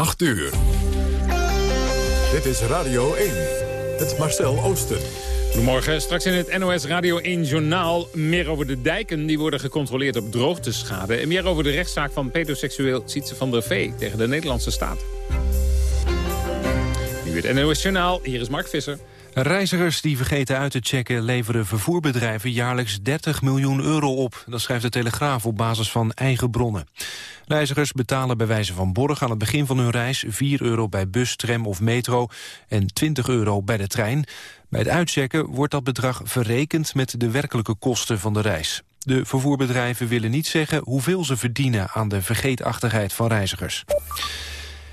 8 uur. Dit is Radio 1. Het Marcel Oosten. Goedemorgen, straks in het NOS Radio 1 Journaal meer over de dijken... die worden gecontroleerd op droogteschade... en meer over de rechtszaak van pedoseksueel Sietse van der Vee... tegen de Nederlandse staat. Nu het NOS Journaal, hier is Mark Visser. Reizigers die vergeten uit te checken leveren vervoerbedrijven jaarlijks 30 miljoen euro op. Dat schrijft de Telegraaf op basis van eigen bronnen. Reizigers betalen bij wijze van borg aan het begin van hun reis 4 euro bij bus, tram of metro en 20 euro bij de trein. Bij het uitchecken wordt dat bedrag verrekend met de werkelijke kosten van de reis. De vervoerbedrijven willen niet zeggen hoeveel ze verdienen aan de vergeetachtigheid van reizigers.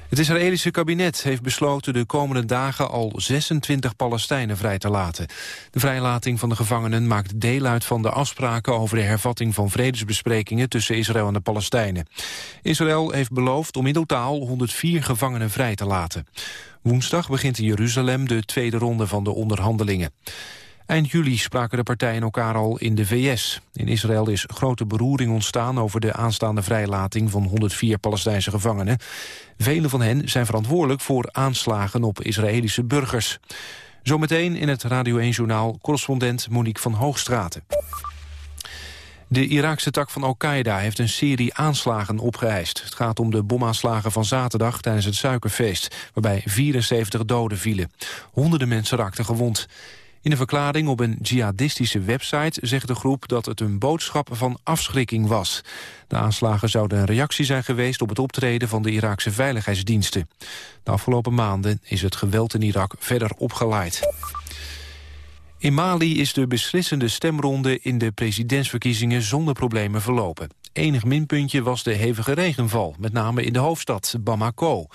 Het Israëlische kabinet heeft besloten de komende dagen al 26 Palestijnen vrij te laten. De vrijlating van de gevangenen maakt deel uit van de afspraken over de hervatting van vredesbesprekingen tussen Israël en de Palestijnen. Israël heeft beloofd om in totaal 104 gevangenen vrij te laten. Woensdag begint in Jeruzalem de tweede ronde van de onderhandelingen. Eind juli spraken de partijen elkaar al in de VS. In Israël is grote beroering ontstaan over de aanstaande vrijlating van 104 Palestijnse gevangenen. Vele van hen zijn verantwoordelijk voor aanslagen op Israëlische burgers. Zometeen in het Radio 1-journaal correspondent Monique van Hoogstraten. De Iraakse tak van Al-Qaeda heeft een serie aanslagen opgeëist. Het gaat om de bomaanslagen van zaterdag tijdens het suikerfeest... waarbij 74 doden vielen. Honderden mensen raakten gewond. In een verklaring op een jihadistische website zegt de groep dat het een boodschap van afschrikking was. De aanslagen zouden een reactie zijn geweest op het optreden van de Iraakse veiligheidsdiensten. De afgelopen maanden is het geweld in Irak verder opgeleid. In Mali is de beslissende stemronde in de presidentsverkiezingen zonder problemen verlopen. Enig minpuntje was de hevige regenval, met name in de hoofdstad Bamako.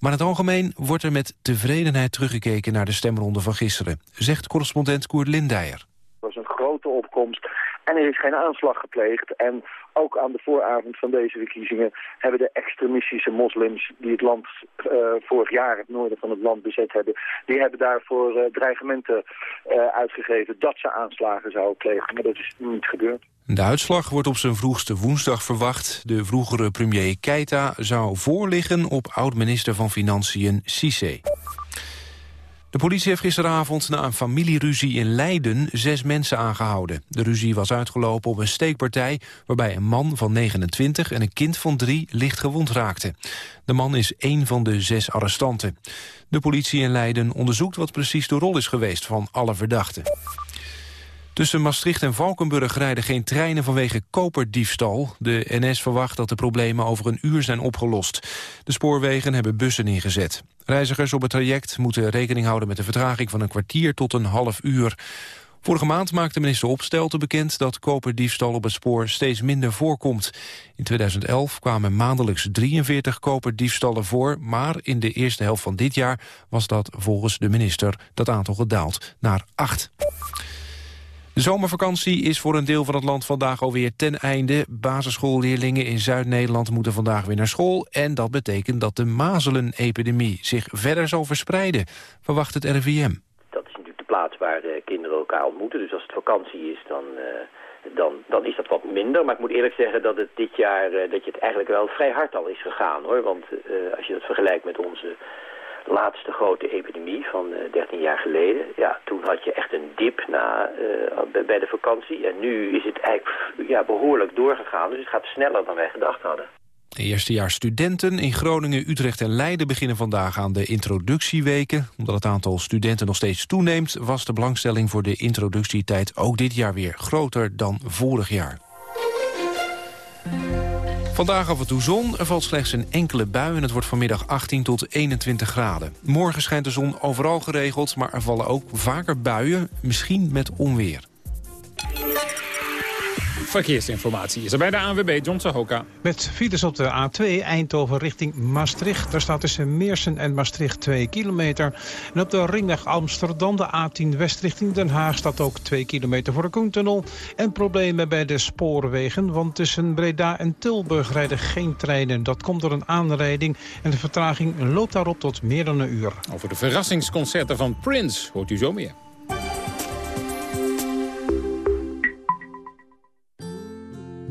Maar in het algemeen wordt er met tevredenheid teruggekeken naar de stemronde van gisteren, zegt correspondent Koert Lindijer. Het was een grote opkomst en er is geen aanslag gepleegd. En ook aan de vooravond van deze verkiezingen hebben de extremistische moslims die het land uh, vorig jaar het noorden van het land bezet hebben, die hebben daarvoor uh, dreigementen uh, uitgegeven dat ze aanslagen zouden plegen. Maar dat is niet gebeurd. De uitslag wordt op zijn vroegste woensdag verwacht. De vroegere premier Keita zou voorliggen op oud-minister van Financiën Cissé. De politie heeft gisteravond na een familieruzie in Leiden zes mensen aangehouden. De ruzie was uitgelopen op een steekpartij waarbij een man van 29 en een kind van drie licht gewond raakten. De man is één van de zes arrestanten. De politie in Leiden onderzoekt wat precies de rol is geweest van alle verdachten. Tussen Maastricht en Valkenburg rijden geen treinen vanwege koperdiefstal. De NS verwacht dat de problemen over een uur zijn opgelost. De spoorwegen hebben bussen ingezet. Reizigers op het traject moeten rekening houden met een vertraging van een kwartier tot een half uur. Vorige maand maakte minister Opstelten bekend dat koperdiefstal op het spoor steeds minder voorkomt. In 2011 kwamen maandelijks 43 koperdiefstallen voor, maar in de eerste helft van dit jaar was dat volgens de minister dat aantal gedaald naar 8. De zomervakantie is voor een deel van het land vandaag alweer ten einde. Basisschoolleerlingen in Zuid-Nederland moeten vandaag weer naar school. En dat betekent dat de mazelenepidemie zich verder zal verspreiden, verwacht het RIVM. Dat is natuurlijk de plaats waar uh, kinderen elkaar ontmoeten. Dus als het vakantie is, dan, uh, dan, dan is dat wat minder. Maar ik moet eerlijk zeggen dat het dit jaar uh, dat je het eigenlijk wel vrij hard al is gegaan. hoor. Want als je dat vergelijkt met onze laatste grote epidemie van 13 eh, jaar geleden. Ja, toen had je echt een dip na, uh, bij de vakantie. En nu is het eigenlijk ja, behoorlijk doorgegaan. Dus het gaat sneller dan wij gedacht hadden. Eerstejaars studenten in Groningen, Utrecht en Leiden beginnen vandaag aan de introductieweken. Omdat het aantal studenten nog steeds toeneemt, was de belangstelling voor de introductietijd ook dit jaar weer groter dan vorig jaar. Vandaag af en toe zon, er valt slechts een enkele bui... en het wordt vanmiddag 18 tot 21 graden. Morgen schijnt de zon overal geregeld, maar er vallen ook vaker buien... misschien met onweer. Verkeersinformatie is er bij de ANWB, John Sahoka. Met files op de A2 Eindhoven richting Maastricht. Daar staat tussen Meersen en Maastricht 2 kilometer. En op de ringweg Amsterdam, de A10 West richting Den Haag... staat ook 2 kilometer voor de Koentunnel. En problemen bij de spoorwegen, want tussen Breda en Tilburg rijden geen treinen. Dat komt door een aanrijding en de vertraging loopt daarop tot meer dan een uur. Over de verrassingsconcerten van Prince hoort u zo meer.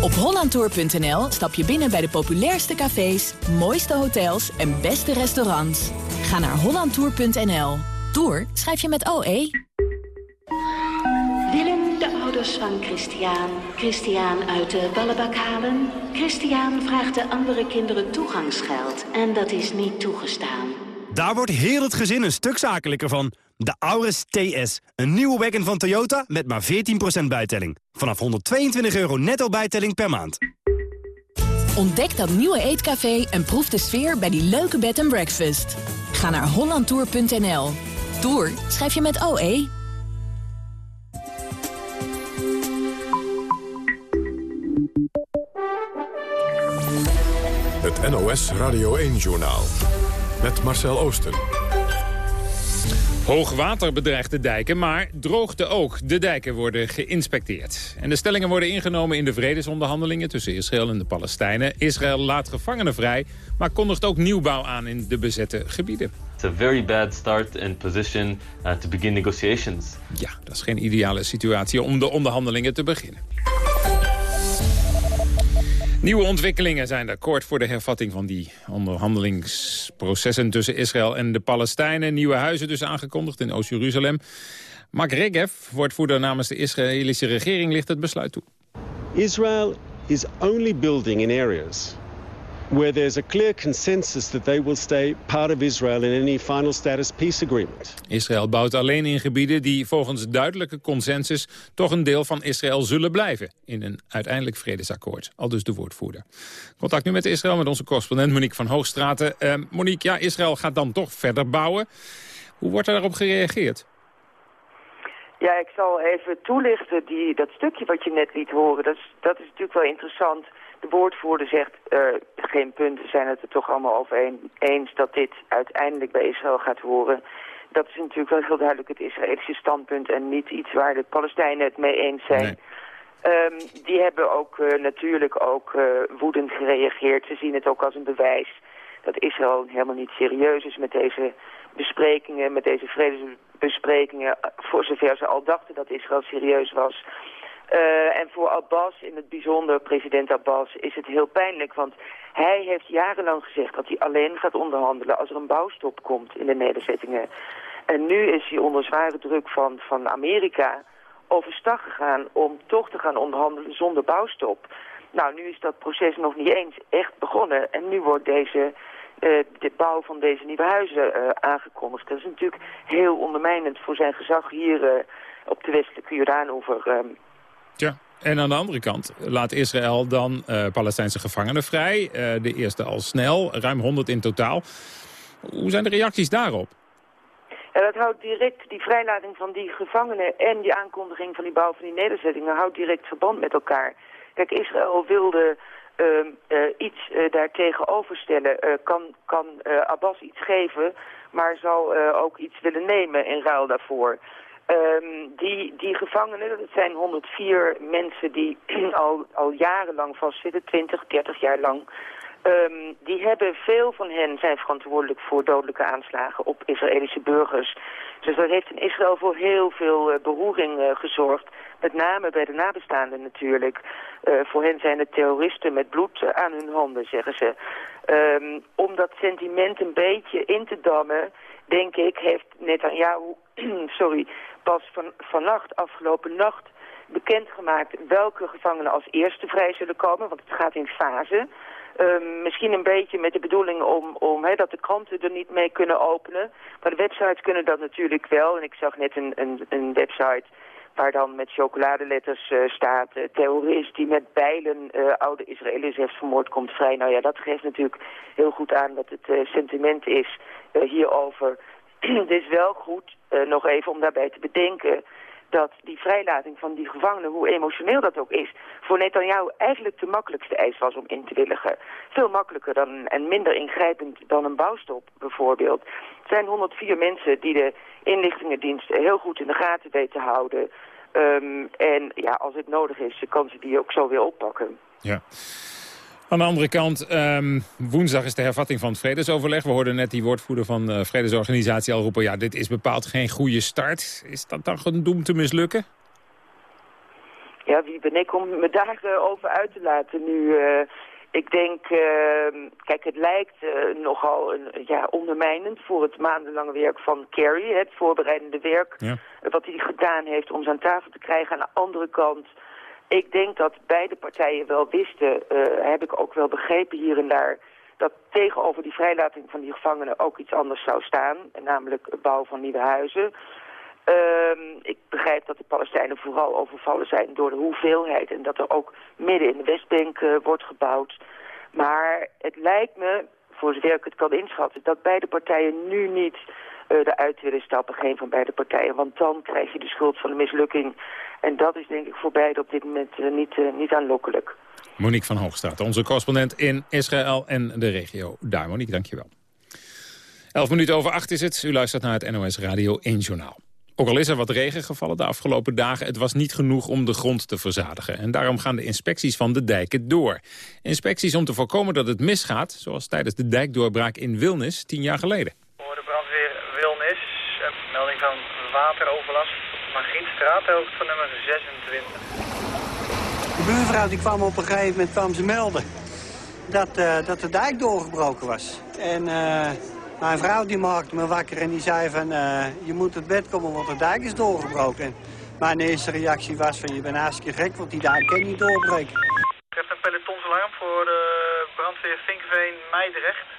Op hollandtour.nl stap je binnen bij de populairste cafés, mooiste hotels en beste restaurants. Ga naar hollandtour.nl. Tour schrijf je met OE. Willem de ouders van Christian, Christian uit de ballenbak halen. Christian vraagt de andere kinderen toegangsgeld en dat is niet toegestaan. Daar wordt heel het gezin een stuk zakelijker van. De Auris TS, een nieuwe wagon van Toyota met maar 14% bijtelling. Vanaf 122 euro netto bijtelling per maand. Ontdek dat nieuwe eetcafé en proef de sfeer bij die leuke bed and breakfast. Ga naar hollandtour.nl. Tour schrijf je met OE. Het NOS Radio 1-journaal. Met Marcel Oosten. Hoogwater bedreigt de dijken, maar droogte ook. De dijken worden geïnspecteerd. En de stellingen worden ingenomen in de vredesonderhandelingen... tussen Israël en de Palestijnen. Israël laat gevangenen vrij, maar kondigt ook nieuwbouw aan in de bezette gebieden. It's a very bad start and position uh, to begin negotiations. Ja, dat is geen ideale situatie om de onderhandelingen te beginnen. Nieuwe ontwikkelingen zijn er kort voor de hervatting van die onderhandelingsprocessen tussen Israël en de Palestijnen. Nieuwe huizen dus aangekondigd in Oost-Jeruzalem. Mark Regev, woordvoerder namens de Israëlische regering, ligt het besluit toe. Israel is only building in areas where there's a clear consensus that they will stay part of Israel in any final status peace agreement. Israël bouwt alleen in gebieden die volgens duidelijke consensus toch een deel van Israël zullen blijven in een uiteindelijk vredesakkoord. Al dus de woordvoerder. Contact nu met Israël met onze correspondent Monique van Hoogstraten. Uh, Monique, ja, Israël gaat dan toch verder bouwen. Hoe wordt daarop gereageerd? Ja, ik zal even toelichten die, dat stukje wat je net liet horen. Dat is, dat is natuurlijk wel interessant. De woordvoerder zegt, uh, geen punten zijn het er toch allemaal over eens dat dit uiteindelijk bij Israël gaat horen. Dat is natuurlijk wel heel duidelijk het Israëlische standpunt en niet iets waar de Palestijnen het mee eens zijn. Um, die hebben ook uh, natuurlijk ook uh, woedend gereageerd. Ze zien het ook als een bewijs dat Israël helemaal niet serieus is met deze besprekingen, met deze vredesbesprekingen, voor zover ze al dachten dat Israël serieus was. Uh, en voor Abbas, in het bijzonder president Abbas, is het heel pijnlijk. Want hij heeft jarenlang gezegd dat hij alleen gaat onderhandelen als er een bouwstop komt in de nederzettingen. En nu is hij onder zware druk van, van Amerika overstag gegaan om toch te gaan onderhandelen zonder bouwstop. Nou, nu is dat proces nog niet eens echt begonnen. En nu wordt deze, uh, de bouw van deze nieuwe huizen uh, aangekondigd. Dat is natuurlijk heel ondermijnend voor zijn gezag hier op de westelijke Jordaanoever. Um, ja, en aan de andere kant laat Israël dan uh, Palestijnse gevangenen vrij. Uh, de eerste al snel, ruim 100 in totaal. Hoe zijn de reacties daarop? Ja, dat houdt direct, die vrijlating van die gevangenen en die aankondiging van die bouw van die nederzettingen houdt direct verband met elkaar. Kijk, Israël wilde uh, uh, iets uh, daar tegenover stellen. kan kan Abbas iets geven, maar zou ook iets willen nemen in ruil daarvoor. Um, die, die gevangenen, dat zijn 104 mensen die al, al jarenlang vastzitten, 20, 30 jaar lang. Um, die hebben, veel van hen zijn verantwoordelijk voor dodelijke aanslagen op Israëlische burgers. Dus dat heeft in Israël voor heel veel uh, beroering uh, gezorgd. Met name bij de nabestaanden natuurlijk. Uh, voor hen zijn het terroristen met bloed aan hun handen, zeggen ze. Um, om dat sentiment een beetje in te dammen, denk ik, heeft Netanyahu sorry, pas van, vannacht, afgelopen nacht, bekendgemaakt welke gevangenen als eerste vrij zullen komen. Want het gaat in fase. Um, misschien een beetje met de bedoeling om, om dat de kranten er niet mee kunnen openen. Maar de websites kunnen dat natuurlijk wel. En ik zag net een, een, een website waar dan met chocoladeletters uh, staat... Uh, terrorist die met bijlen uh, oude Israëli's heeft vermoord komt vrij. Nou ja, dat geeft natuurlijk heel goed aan dat het sentiment is hierover... Het is wel goed, nog even om daarbij te bedenken dat die vrijlating van die gevangenen, hoe emotioneel dat ook is, voor Netanyahu eigenlijk de makkelijkste eis was om in te willigen. Veel makkelijker dan, en minder ingrijpend dan een bouwstop bijvoorbeeld. Het zijn 104 mensen die de inlichtingendienst heel goed in de gaten weten te houden. Um, en ja, als het nodig is, kan ze die ook zo weer oppakken. Ja. Aan de andere kant, um, woensdag is de hervatting van het vredesoverleg. We hoorden net die woordvoerder van de vredesorganisatie al roepen... ja, dit is bepaald geen goede start. Is dat dan gedoemd te mislukken? Ja, wie ben ik om me daarover uit te laten nu... Uh, ik denk, uh, kijk, het lijkt nogal een, ja, ondermijnend voor het maandenlange werk van Kerry. Het voorbereidende werk ja. wat hij gedaan heeft om ze aan tafel te krijgen. Aan de andere kant ik denk dat beide partijen wel wisten, uh, heb ik ook wel begrepen hier en daar, dat tegenover die vrijlating van die gevangenen ook iets anders zou staan, namelijk het bouwen van nieuwe huizen. Uh, ik begrijp dat de Palestijnen vooral overvallen zijn door de hoeveelheid en dat er ook midden in de Westbank uh, wordt gebouwd. Maar het lijkt me, voor zover ik het kan inschatten, dat beide partijen nu niet eruit willen stappen, geen van beide partijen. Want dan krijg je de schuld van de mislukking en dat is denk ik voor beide op dit moment uh, niet, uh, niet aanlokkelijk. Monique van Hoogstraat, onze correspondent in Israël en de regio daar. Monique, dankjewel. Elf minuten over acht is het. U luistert naar het NOS Radio 1 Journaal. Ook al is er wat regen gevallen de afgelopen dagen... het was niet genoeg om de grond te verzadigen. En daarom gaan de inspecties van de dijken door. Inspecties om te voorkomen dat het misgaat... zoals tijdens de dijkdoorbraak in Wilnis tien jaar geleden. Voor de brandweer Wilnis, een melding van wateroverlast Margrietstraat, hoogte van nummer 26. De buurvrouw die kwam op een gegeven moment kwam ze melden dat, uh, dat de dijk doorgebroken was. En uh, mijn vrouw die maakte me wakker en die zei van uh, je moet het bed komen want de dijk is doorgebroken. En mijn eerste reactie was van je bent hartstikke gek want die dijk kan niet doorbreken. Ik heb een pelotonsalarm voor de brandweer Vinkveen Meidrecht.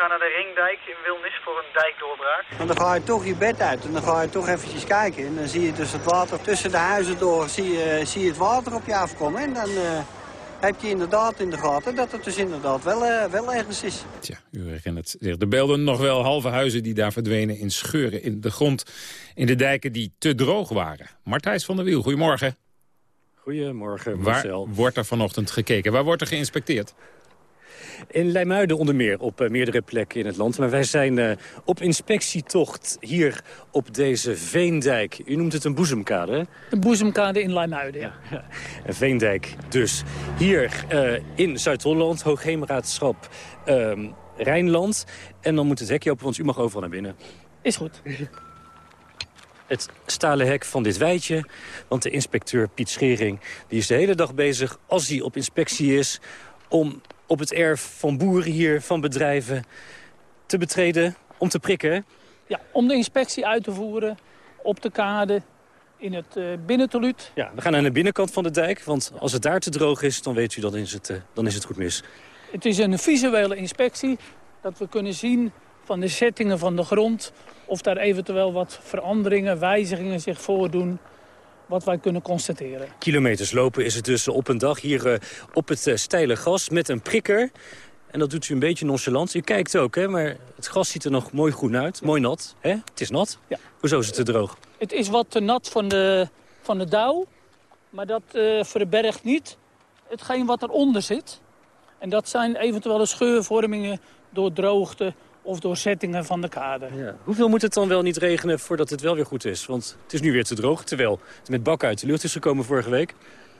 We gaan naar de Ringdijk in Wilnis voor een dijkdoorbraak. En dan ga je toch je bed uit en dan ga je toch eventjes kijken. En dan zie je dus het water tussen de huizen door, zie je, zie je het water op je afkomen. En dan uh, heb je inderdaad in de gaten dat het dus inderdaad wel, uh, wel ergens is. Tja, u herkent het. De beelden nog wel halve huizen die daar verdwenen in scheuren in de grond. In de dijken die te droog waren. Martijs van der Wiel, goedemorgen. Goedemorgen, Marcel. Waar wordt er vanochtend gekeken? Waar wordt er geïnspecteerd? In Leimuiden onder meer, op uh, meerdere plekken in het land. Maar wij zijn uh, op inspectietocht hier op deze Veendijk. U noemt het een boezemkade, hè? Een boezemkade in Leimuiden, ja. ja. Een Veendijk dus. Hier uh, in Zuid-Holland, Hoogheemraadschap ehm, Rijnland. En dan moet het hekje open, want u mag overal naar binnen. Is goed. Het stalen hek van dit wijtje. Want de inspecteur Piet Schering die is de hele dag bezig, als hij op inspectie is... om op het erf van boeren hier, van bedrijven, te betreden, om te prikken? Ja, om de inspectie uit te voeren op de kade, in het uh, binnenteluut. Ja, we gaan aan de binnenkant van de dijk, want als het daar te droog is, dan weet u, dan is het, uh, dan is het goed mis. Het is een visuele inspectie, dat we kunnen zien van de settingen van de grond... of daar eventueel wat veranderingen, wijzigingen zich voordoen wat wij kunnen constateren. Kilometers lopen is het dus op een dag hier uh, op het uh, steile gas met een prikker. En dat doet u een beetje nonchalant. U kijkt ook, hè, maar het gas ziet er nog mooi groen uit. Mooi nat, hè? Het is nat. Ja. Hoezo is het te droog? Het is wat te nat van de, van de dauw, maar dat uh, verbergt niet hetgeen wat eronder zit. En dat zijn eventuele scheurvormingen door droogte of door settingen van de kade. Ja. Hoeveel moet het dan wel niet regenen voordat het wel weer goed is? Want het is nu weer te droog, terwijl het met bakken uit de lucht is gekomen vorige week.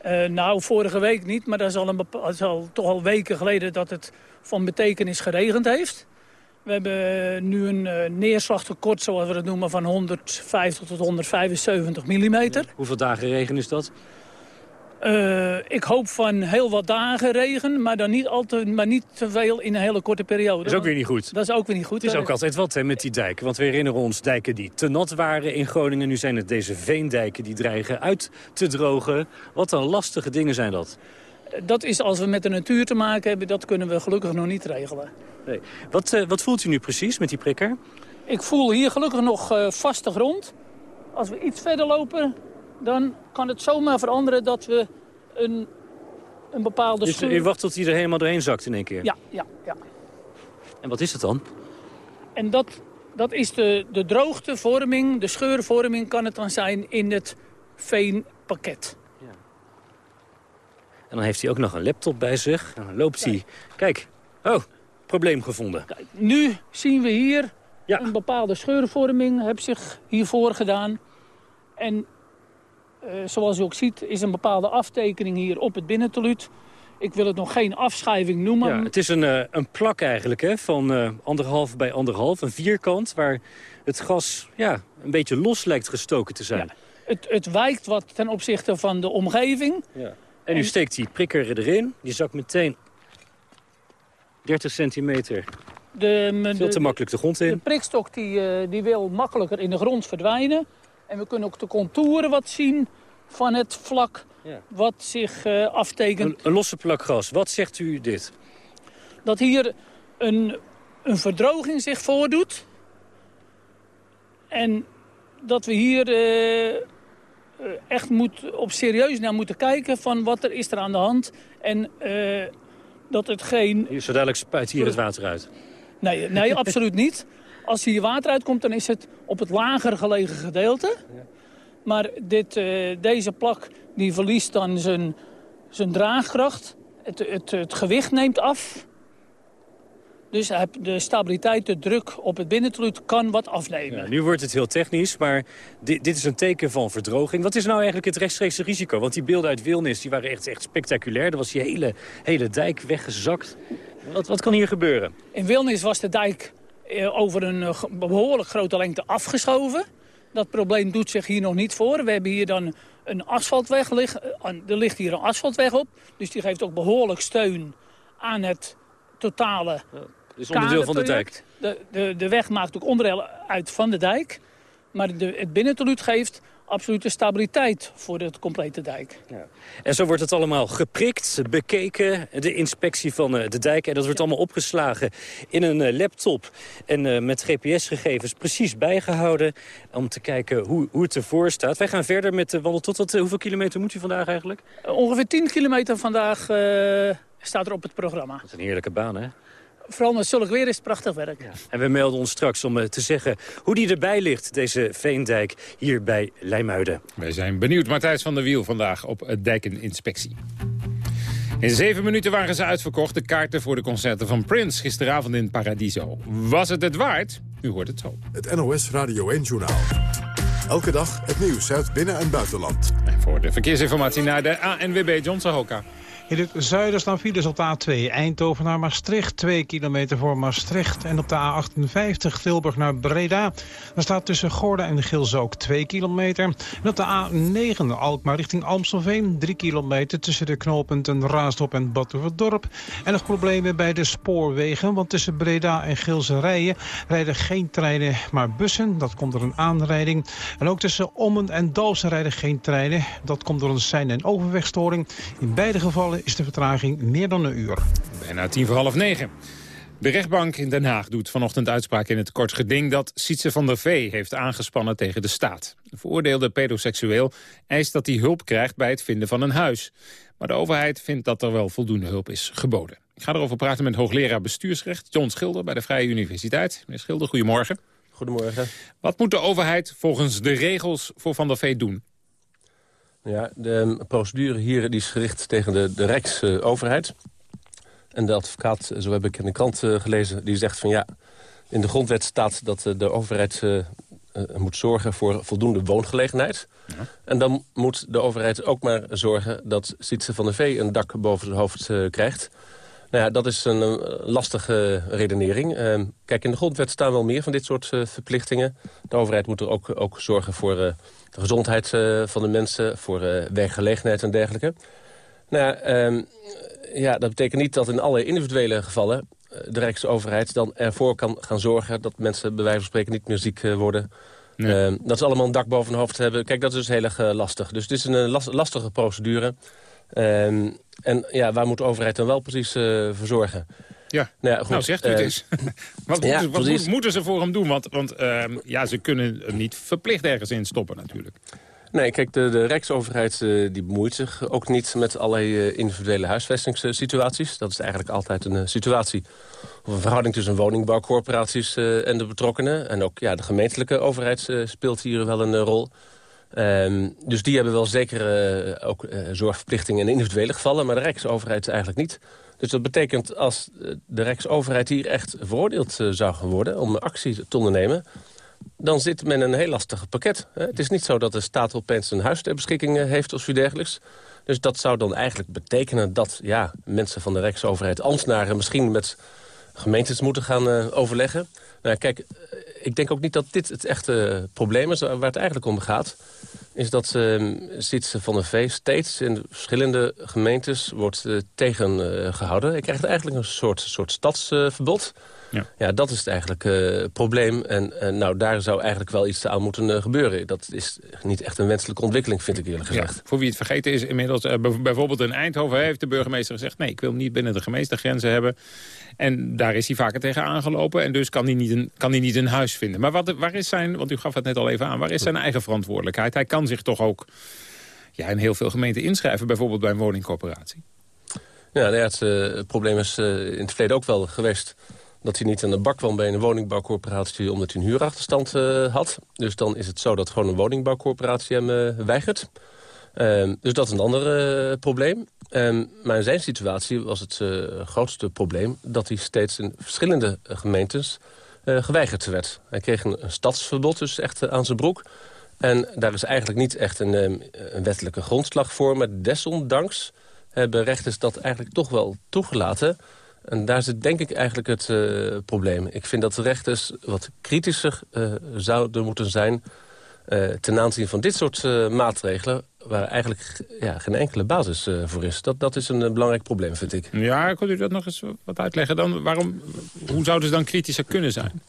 Uh, nou, vorige week niet, maar dat is al, een is al toch al weken geleden dat het van betekenis geregend heeft. We hebben nu een uh, neerslagtekort, zoals we dat noemen, van 150 tot 175 mm. Ja. Hoeveel dagen regen is dat? Uh, ik hoop van heel wat dagen regen, maar, dan niet, al te, maar niet te veel in een hele korte periode. Dat is ook weer niet goed. Dat is ook weer niet goed. Het is ook altijd wat hè, met die dijken. Want we herinneren ons dijken die te nat waren in Groningen. Nu zijn het deze veendijken die dreigen uit te drogen. Wat een lastige dingen zijn dat. Dat is als we met de natuur te maken hebben, dat kunnen we gelukkig nog niet regelen. Nee. Wat, uh, wat voelt u nu precies met die prikker? Ik voel hier gelukkig nog uh, vaste grond. Als we iets verder lopen, dan kan het zomaar veranderen dat we een, een bepaalde... Dus je wacht tot hij er helemaal doorheen zakt in één keer? Ja, ja, ja. En wat is het dan? En dat, dat is de, de droogtevorming, de scheurvorming kan het dan zijn in het veenpakket. En dan heeft hij ook nog een laptop bij zich. En dan loopt hij... Kijk, oh, probleem gevonden. Kijk, nu zien we hier een bepaalde scheurvorming heb zich hiervoor gedaan. En zoals u ook ziet is een bepaalde aftekening hier op het binnenteluut. Ik wil het nog geen afschrijving noemen. Ja, het is een, eh, een plak eigenlijk hè, van uh, anderhalf bij anderhalf. Een vierkant waar het gas ja, een beetje los lijkt gestoken te zijn. het, het wijkt wat ten opzichte van de omgeving. Ja. En nu steekt die prikker erin. Die zakt meteen 30 centimeter de, Veel te makkelijk de grond in. De prikstok die, die wil makkelijker in de grond verdwijnen. En we kunnen ook de contouren wat zien van het vlak ja. wat zich uh, aftekent. Een, een, losse plak gas. Wat zegt u dit? Dat hier een, een verdroging zich voordoet. En dat we hier uh, echt moet, op serieus naar moeten kijken van wat er is er aan de hand. En dat het geen... Hier zo dadelijk spuit hier het water uit. Nee, nee absoluut niet. Als hier water uitkomt, dan is het op het lager gelegen gedeelte. Maar dit, uh, deze plak die verliest dan zijn, zijn draagkracht. Het, het, het gewicht neemt af. Dus de stabiliteit, de druk op het binnenteluut kan wat afnemen. Ja, nu wordt het heel technisch, maar dit, dit, is een teken van verdroging. Wat is nou eigenlijk het rechtstreekse risico? Want die beelden uit Wilnis die waren echt, echt spectaculair. Er was die hele, hele dijk weggezakt. Wat, wat kan hier gebeuren? In Wilnis was de dijk eh, over een eh, behoorlijk grote lengte afgeschoven. Dat probleem doet zich hier nog niet voor. We hebben hier dan een asfaltweg. Eh, er ligt hier een asfaltweg op. Dus die geeft ook behoorlijk steun aan het totale dus onderdeel van de dijk. De, de, de weg maakt ook onderdeel uit van de dijk. Maar de, het binnenteluut geeft absolute stabiliteit voor de complete dijk. Ja. En zo wordt het allemaal geprikt, bekeken, de inspectie van eh, de dijk. En dat wordt allemaal opgeslagen in een eh, laptop en uh, met GPS-gegevens precies bijgehouden... om te kijken hoe, hoe het ervoor staat. Wij gaan verder met de wandel tot hoeveel kilometer moet u vandaag eigenlijk? ongeveer 10 kilometer vandaag staat er op het programma. Dat is een heerlijke baan, hè? Vooral met zulk weer is het prachtig werk. Ja. En we melden ons straks om eh, te zeggen hoe die erbij ligt, deze Veendijk, hier bij Leimuiden. Wij zijn benieuwd, Matthijs van der Wiel, vandaag op het Dijkeninspectie. In zeven minuten waren ze uitverkocht, de kaarten voor de concerten van Prince... gisteravond in Paradiso. Was het het waard? U hoort het zo. Het NOS Radio 1-journaal. Elke dag het nieuws uit binnen- en buitenland. En voor de verkeersinformatie naar de ANWB John Sahoka. In het zuiden staan files op de A2 Eindhoven naar Maastricht. 2 kilometer voor Maastricht. En op de A58 Tilburg naar Breda. Daar staat tussen Gordel en Gilzook 2 kilometer. En op de A9 Alkmaar richting Amstelveen. 3 kilometer tussen de knooppunten Raasdorp en Batuverdorp. En nog problemen bij de spoorwegen. Want tussen Breda en Gilse Rijen rijden geen treinen, maar bussen. Dat komt door een aanrijding. En ook tussen Ommen en Dalsen rijden geen treinen. Dat komt door een sein- en overwegstoring. In beide gevallen is de vertraging meer dan een uur. Bijna tien voor half negen. De rechtbank in Den Haag doet vanochtend uitspraak in het kort geding... dat Sietse van der Vee heeft aangespannen tegen de staat. De veroordeelde pedoseksueel eist dat hij hulp krijgt bij het vinden van een huis. Maar de overheid vindt dat er wel voldoende hulp is geboden. Ik ga erover praten met hoogleraar bestuursrecht John Schilder... bij de Vrije Universiteit. Meneer Schilder, goedemorgen. Goedemorgen. Wat moet de overheid volgens de regels voor Van der Vee doen? Ja, de procedure hier die is gericht tegen de, de Rijksoverheid. En de advocaat, zo heb ik in de krant eh, gelezen, die zegt van ja... in de grondwet staat dat eh, de overheid moet zorgen voor voldoende woongelegenheid. Ja. En dan moet de overheid ook maar zorgen dat Sietse van der Vee een dak boven zijn hoofd krijgt. Nou ja, dat is een lastige redenering. Ehm, kijk, in de grondwet staan wel meer van dit soort verplichtingen. De overheid moet er ook, ook zorgen voor de gezondheid van de mensen, voor werkgelegenheid en dergelijke. Nou ja, um, ja, dat betekent niet dat in alle individuele gevallen de Rijksoverheid dan ervoor kan gaan zorgen dat mensen bij wijze van spreken niet meer ziek worden. Nee. Uh, dat ze allemaal een dak boven hun hoofd hebben. Kijk, dat is dus heel erg lastig. Dus het is een las lastige procedure. Um, en ja, waar moet de overheid dan wel precies voor zorgen? Ja, nou, ja, goed. nou zegt u het uh, eens. wat, ja, moeten, wat moeten, ze voor hem doen? Want, want uh, ja, ze kunnen hem niet verplicht ergens in stoppen natuurlijk. Nee, kijk, de, de Rijksoverheid uh, die bemoeit zich ook niet met allerlei uh, individuele huisvestingssituaties. Dat is eigenlijk altijd een uh, situatie of een verhouding tussen woningbouwcorporaties en de betrokkenen. En ook ja, de gemeentelijke overheid speelt hier wel een rol. Um, dus die hebben wel zeker ook zorgverplichtingen in individuele gevallen, maar de Rijksoverheid eigenlijk niet. Dus dat betekent als de Rijksoverheid hier echt veroordeeld zou gaan worden om actie te ondernemen dan zit men een heel lastig pakket. Het is niet zo dat de staat opeens een huis ter beschikking eh, heeft of zoiets dergelijks. Dus dat zou dan eigenlijk betekenen dat ja, mensen van de Rijksoverheid... ambtenaren misschien met gemeentes moeten gaan overleggen. Nou, kijk, eh, ik denk ook niet dat dit het echte probleem is waar het eigenlijk om gaat. Is dat uh, Sietse van der Vee steeds in verschillende gemeentes wordt uh, tegengehouden. Ik krijg eigenlijk een soort, soort stadsverbod... Ja. ja, dat is het eigenlijk uh, probleem. En uh, nou, daar zou eigenlijk wel iets aan moeten uh, gebeuren. Dat is niet echt een wenselijke ontwikkeling, vind ik eerlijk gezegd. Ja, voor wie het vergeten is, inmiddels bijvoorbeeld in Eindhoven... heeft de burgemeester gezegd... nee, ik wil hem niet binnen de gemeenstegrenzen hebben. En daar is hij vaker tegen aangelopen. En dus kan hij niet een, kan hij niet een huis vinden. Maar wat, waar is zijn, want u gaf het net al even aan... waar is zijn eigen verantwoordelijkheid? Hij kan zich toch ook ja, in heel veel gemeenten inschrijven... bijvoorbeeld bij een woningcorporatie? Ja, nou het, het probleem is in het verleden ook wel geweest dat hij niet aan de bak kwam bij een woningbouwcorporatie... omdat hij een huurachterstand uh, had. Dus dan is het zo dat gewoon een woningbouwcorporatie hem uh, weigert. Uh, dus dat is een ander uh, probleem. Ehm, maar in zijn situatie was het grootste probleem... dat hij steeds in verschillende gemeentes geweigerd werd. Hij kreeg een, stadsverbod dus echt aan zijn broek. En daar is eigenlijk niet echt een, een wettelijke grondslag voor. Maar desondanks hebben rechters dat eigenlijk toch wel toegelaten... En daar zit denk ik eigenlijk het uh, probleem. Ik vind dat de rechters wat kritischer uh, zouden moeten zijn... Uh, ten aanzien van dit soort maatregelen... waar eigenlijk ja, geen enkele basis voor is. Dat, dat is een belangrijk probleem, vind ik. Ja, kunt u dat nog eens wat uitleggen dan? Waarom, hoe zouden ze dan kritischer kunnen zijn?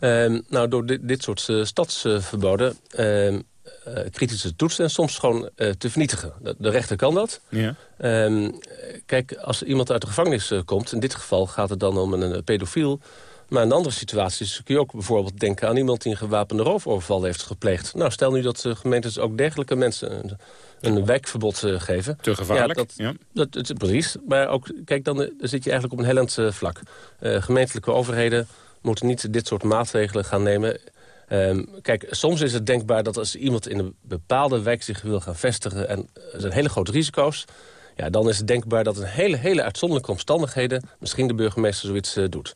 Ehm, nou, door dit, dit soort stadsverboden ehm, uh, kritische toetsen en soms gewoon uh, te vernietigen. De, de, rechter kan dat. Ja. Um, kijk, als iemand uit de gevangenis uh, komt... in dit geval gaat het dan om een, een, pedofiel... maar in andere situaties kun je ook bijvoorbeeld denken... aan iemand die een gewapende roofoverval heeft gepleegd. Nou, stel nu dat gemeentes ook dergelijke mensen... een, een wijkverbod geven. Te gevaarlijk, ja, dat, ja. Dat, dat, precies. Maar ook, kijk, dan, dan zit je eigenlijk op een hellend vlak. gemeentelijke overheden moeten niet dit soort maatregelen gaan nemen Um, kijk, soms is het denkbaar dat als iemand in een bepaalde wijk zich wil gaan vestigen... en er zijn hele grote risico's... Ja, dan is het denkbaar dat in hele, hele uitzonderlijke omstandigheden... misschien de burgemeester zoiets uh, doet.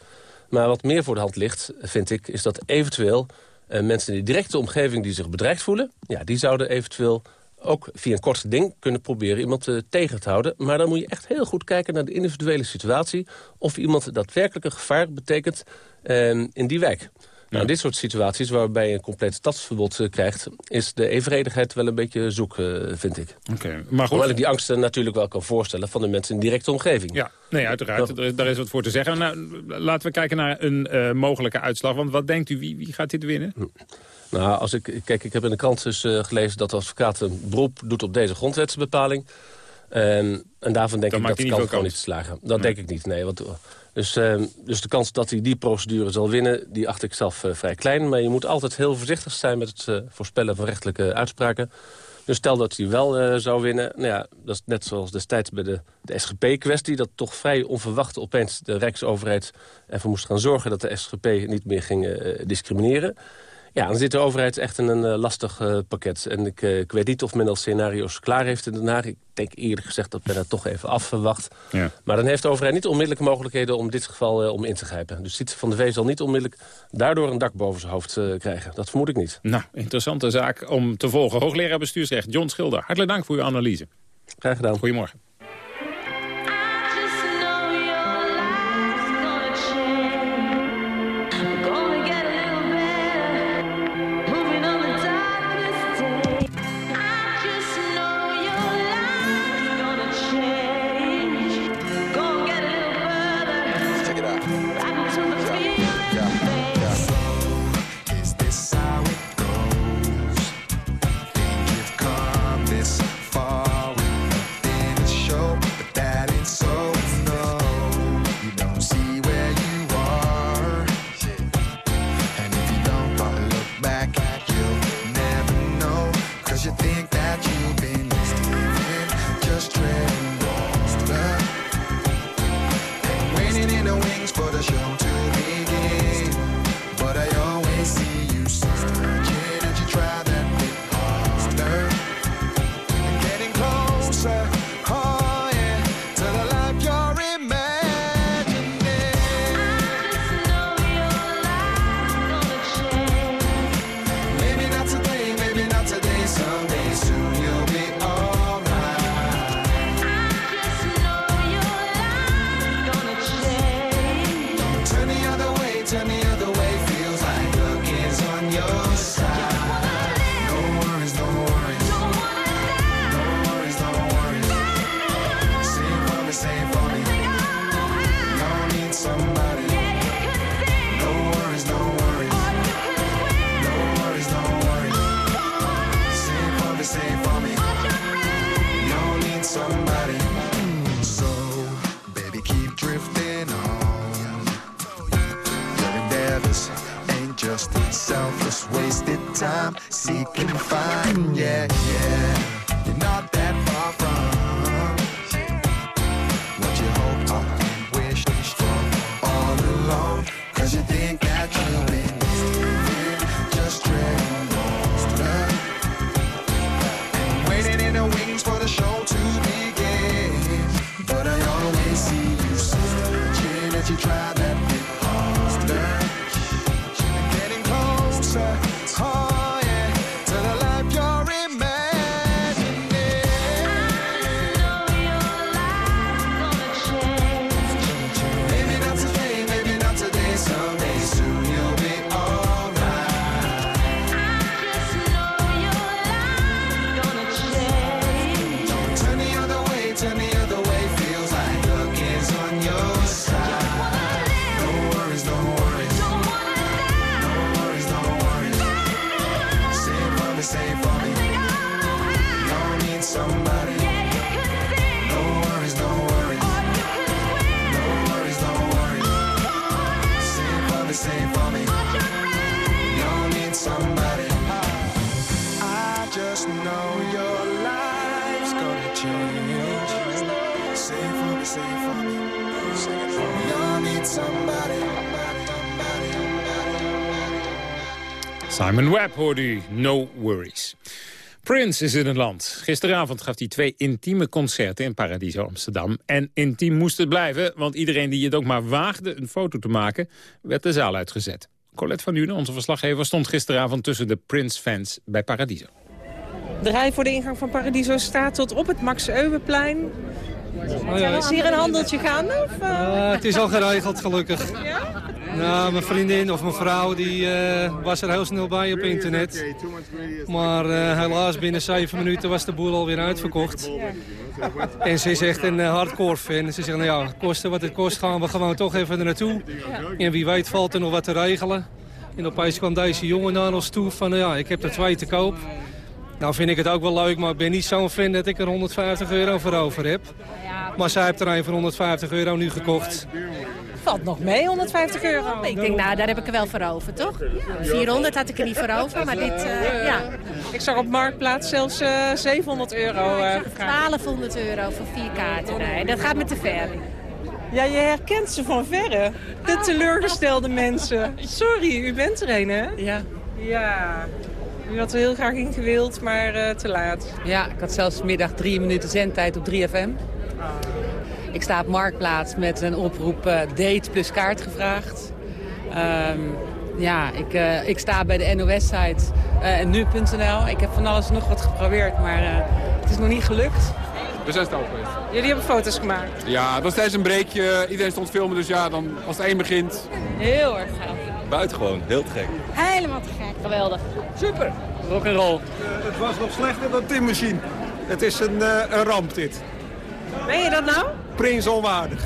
Maar wat meer voor de hand ligt, vind ik, is dat eventueel... Uh, mensen in de directe omgeving die zich bedreigd voelen... Ja, die zouden eventueel ook via een kort ding kunnen proberen iemand uh, tegen te houden. Maar dan moet je echt heel goed kijken naar de individuele situatie... of iemand daadwerkelijk een gevaar betekent uh, in die wijk. Nou, dit soort situaties waarbij je een compleet stadsverbod uh, krijgt... is de evenredigheid wel een beetje zoek, uh, vind ik. Oké, maar goed. Hoewel ik die angsten natuurlijk wel kan voorstellen... van de mensen in directe omgeving. Ja, nee, uiteraard. Er, daar is wat voor te zeggen. Nou, laten we kijken naar een uh, mogelijke uitslag. Want wat denkt u, wie, wie gaat dit winnen? Hm. Nou, als ik, kijk, ik heb in de krant dus gelezen dat de advocaat een beroep doet op deze grondwetsbepaling. En, en daarvan denk ik dat de kans gewoon niet te slagen. Dat denk ik niet, nee. Want dus, uh, dus de kans dat hij die procedure zal winnen, die acht ik zelf uh, vrij klein. Maar je moet altijd heel voorzichtig zijn met het uh, voorspellen van rechtelijke uitspraken. Dus stel dat hij wel uh, zou winnen. Nou ja, dat is net zoals destijds bij de, de SGP-kwestie... dat toch vrij onverwacht opeens de Rijksoverheid ervoor moest gaan zorgen... dat de SGP niet meer ging discrimineren. Ja, dan zit de overheid echt in een uh, lastig uh, pakket. En ik, uh, ik weet niet of men al scenario's klaar heeft in Den Haag. Ik denk eerlijk gezegd dat men dat toch even afwacht. Ja. Maar dan heeft de overheid niet onmiddellijk mogelijkheden om dit geval om in te grijpen. Dus Sietse van de V zal niet onmiddellijk daardoor een dak boven zijn hoofd krijgen. Dat vermoed ik niet. Nou, interessante zaak om te volgen. Hoogleraar bestuursrecht John Schilder, hartelijk dank voor uw analyse. Graag gedaan. Goedemorgen. U, No Worries. Prince is in het land. Gisteravond gaf hij twee intieme concerten in Paradiso Amsterdam. En intiem moest het blijven, want iedereen die het ook maar waagde een foto te maken... werd de zaal uitgezet. Colette van Nuenen, onze verslaggever, stond gisteravond tussen de Prince-fans bij Paradiso. De rij voor de ingang van Paradiso staat tot op het Max Euweplein. Is hier een handeltje gaande? Of, eh? Uh, het is al geregeld, gelukkig. Nou, mijn vriendin of mijn vrouw die, eh, was er heel snel bij op internet. Maar eh, helaas binnen zeven minuten was de boel alweer uitverkocht. En ze is echt een eh, hardcore fan. Ze zegt, nou ja, kosten wat het kost gaan we gewoon toch even er naartoe. En wie weet valt er nog wat te regelen. En opeens kwam deze jongen naar ons toe van, nou ja, ik heb er twee te koop. Nou vind ik het ook wel leuk, maar ik ben niet zo'n fan dat ik er 150 euro voor over heb. Maar zij heeft er een voor 150 euro nu gekocht. Valt nog mee, 150 euro. Ik denk, nou, daar heb ik er wel voor over, toch? 400 had ik er niet voor over, maar dit, eh, ja. Ik zag op Marktplaats zelfs eh 700 euro eh, gevraagd. 1200 euro voor vier kaarten. Nee, dat gaat me te ver. Ja, je herkent ze van verre. De teleurgestelde mensen. Sorry, u bent er een, hè? Ja. Ja. U had er heel graag in gewild, maar eh, te laat. Ja, ik had zelfs middag drie minuten zendtijd op 3FM. Ik sta op Marktplaats met een oproep eh, date plus kaart gevraagd. Ehm, ja, ik, eh, ik sta bij de NOS-site uh, nu.nl. Ik heb van alles en nog wat geprobeerd, maar eh, het is nog niet gelukt. We zijn stout geweest. Jullie hebben foto's gemaakt. Ja, dat was tijdens een breekje. Iedereen stond filmen, dus ja, dan, als het één begint... Heel erg gaaf. Buitengewoon, heel te gek. Helemaal te gek. Geweldig. Super. Rock'n'roll. het was nog slechter dan Tim Machine. Het is een, eh, een ramp dit. Ben je dat nou? Prins onwaardig.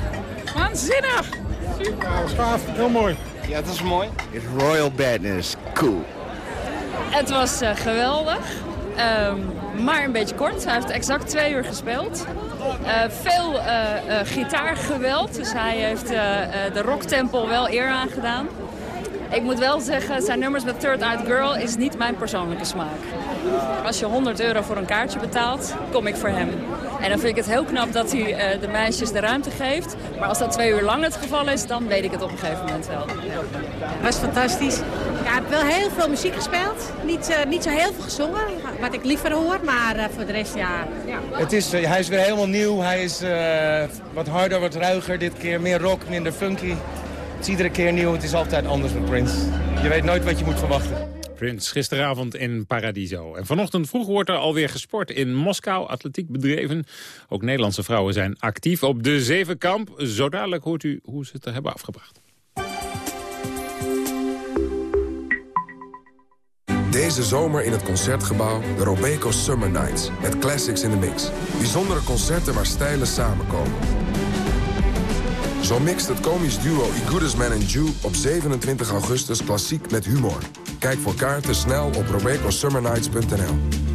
Waanzinnig. Super. gaaf, heel mooi. Ja, dat is mooi. It's Royal Badness. Cool. Het was eh, geweldig, Ehm, maar een beetje kort. Hij heeft exact twee uur gespeeld. Eh, veel eh, eh, gitaargeweld, dus hij heeft eh, eh, de rocktempel wel eer aangedaan. Ik moet wel zeggen, zijn nummers met Third Eyed Girl is niet mijn persoonlijke smaak. Als je 100 euro voor een kaartje betaalt, kom ik voor hem. En dan vind ik het heel knap dat hij eh, de meisjes de ruimte geeft. Maar als dat twee uur lang het geval is, dan weet ik het op een gegeven moment wel. was fantastisch. Ja, ik heb wel heel veel muziek gespeeld. Niet, eh, niet zo heel veel gezongen, wat ik liever hoor. Maar eh, voor de rest, ja. ja. Het is, hij is weer helemaal nieuw. Hij is eh, wat harder, wat ruiger. Dit keer meer rock, minder funky. Het is iedere keer nieuw. Het is altijd anders met Prince. Je weet nooit wat je moet verwachten. Prince, gisteravond in Paradiso. En vanochtend vroeg wordt er alweer gesport in Moskou, atletiek bedreven. Ook Nederlandse vrouwen zijn actief op de Zevenkamp. Zo dadelijk hoort u hoe ze het er hebben afgebracht. Deze zomer in het Concertgebouw de Robeco Summer Nights. Met classics in the mix. Bijzondere concerten waar stijlen samenkomen. Zo mixt het komisch duo I Man Jew op 27 augustus klassiek met humor. Kijk voor kaarten snel op robecosummernights.nl.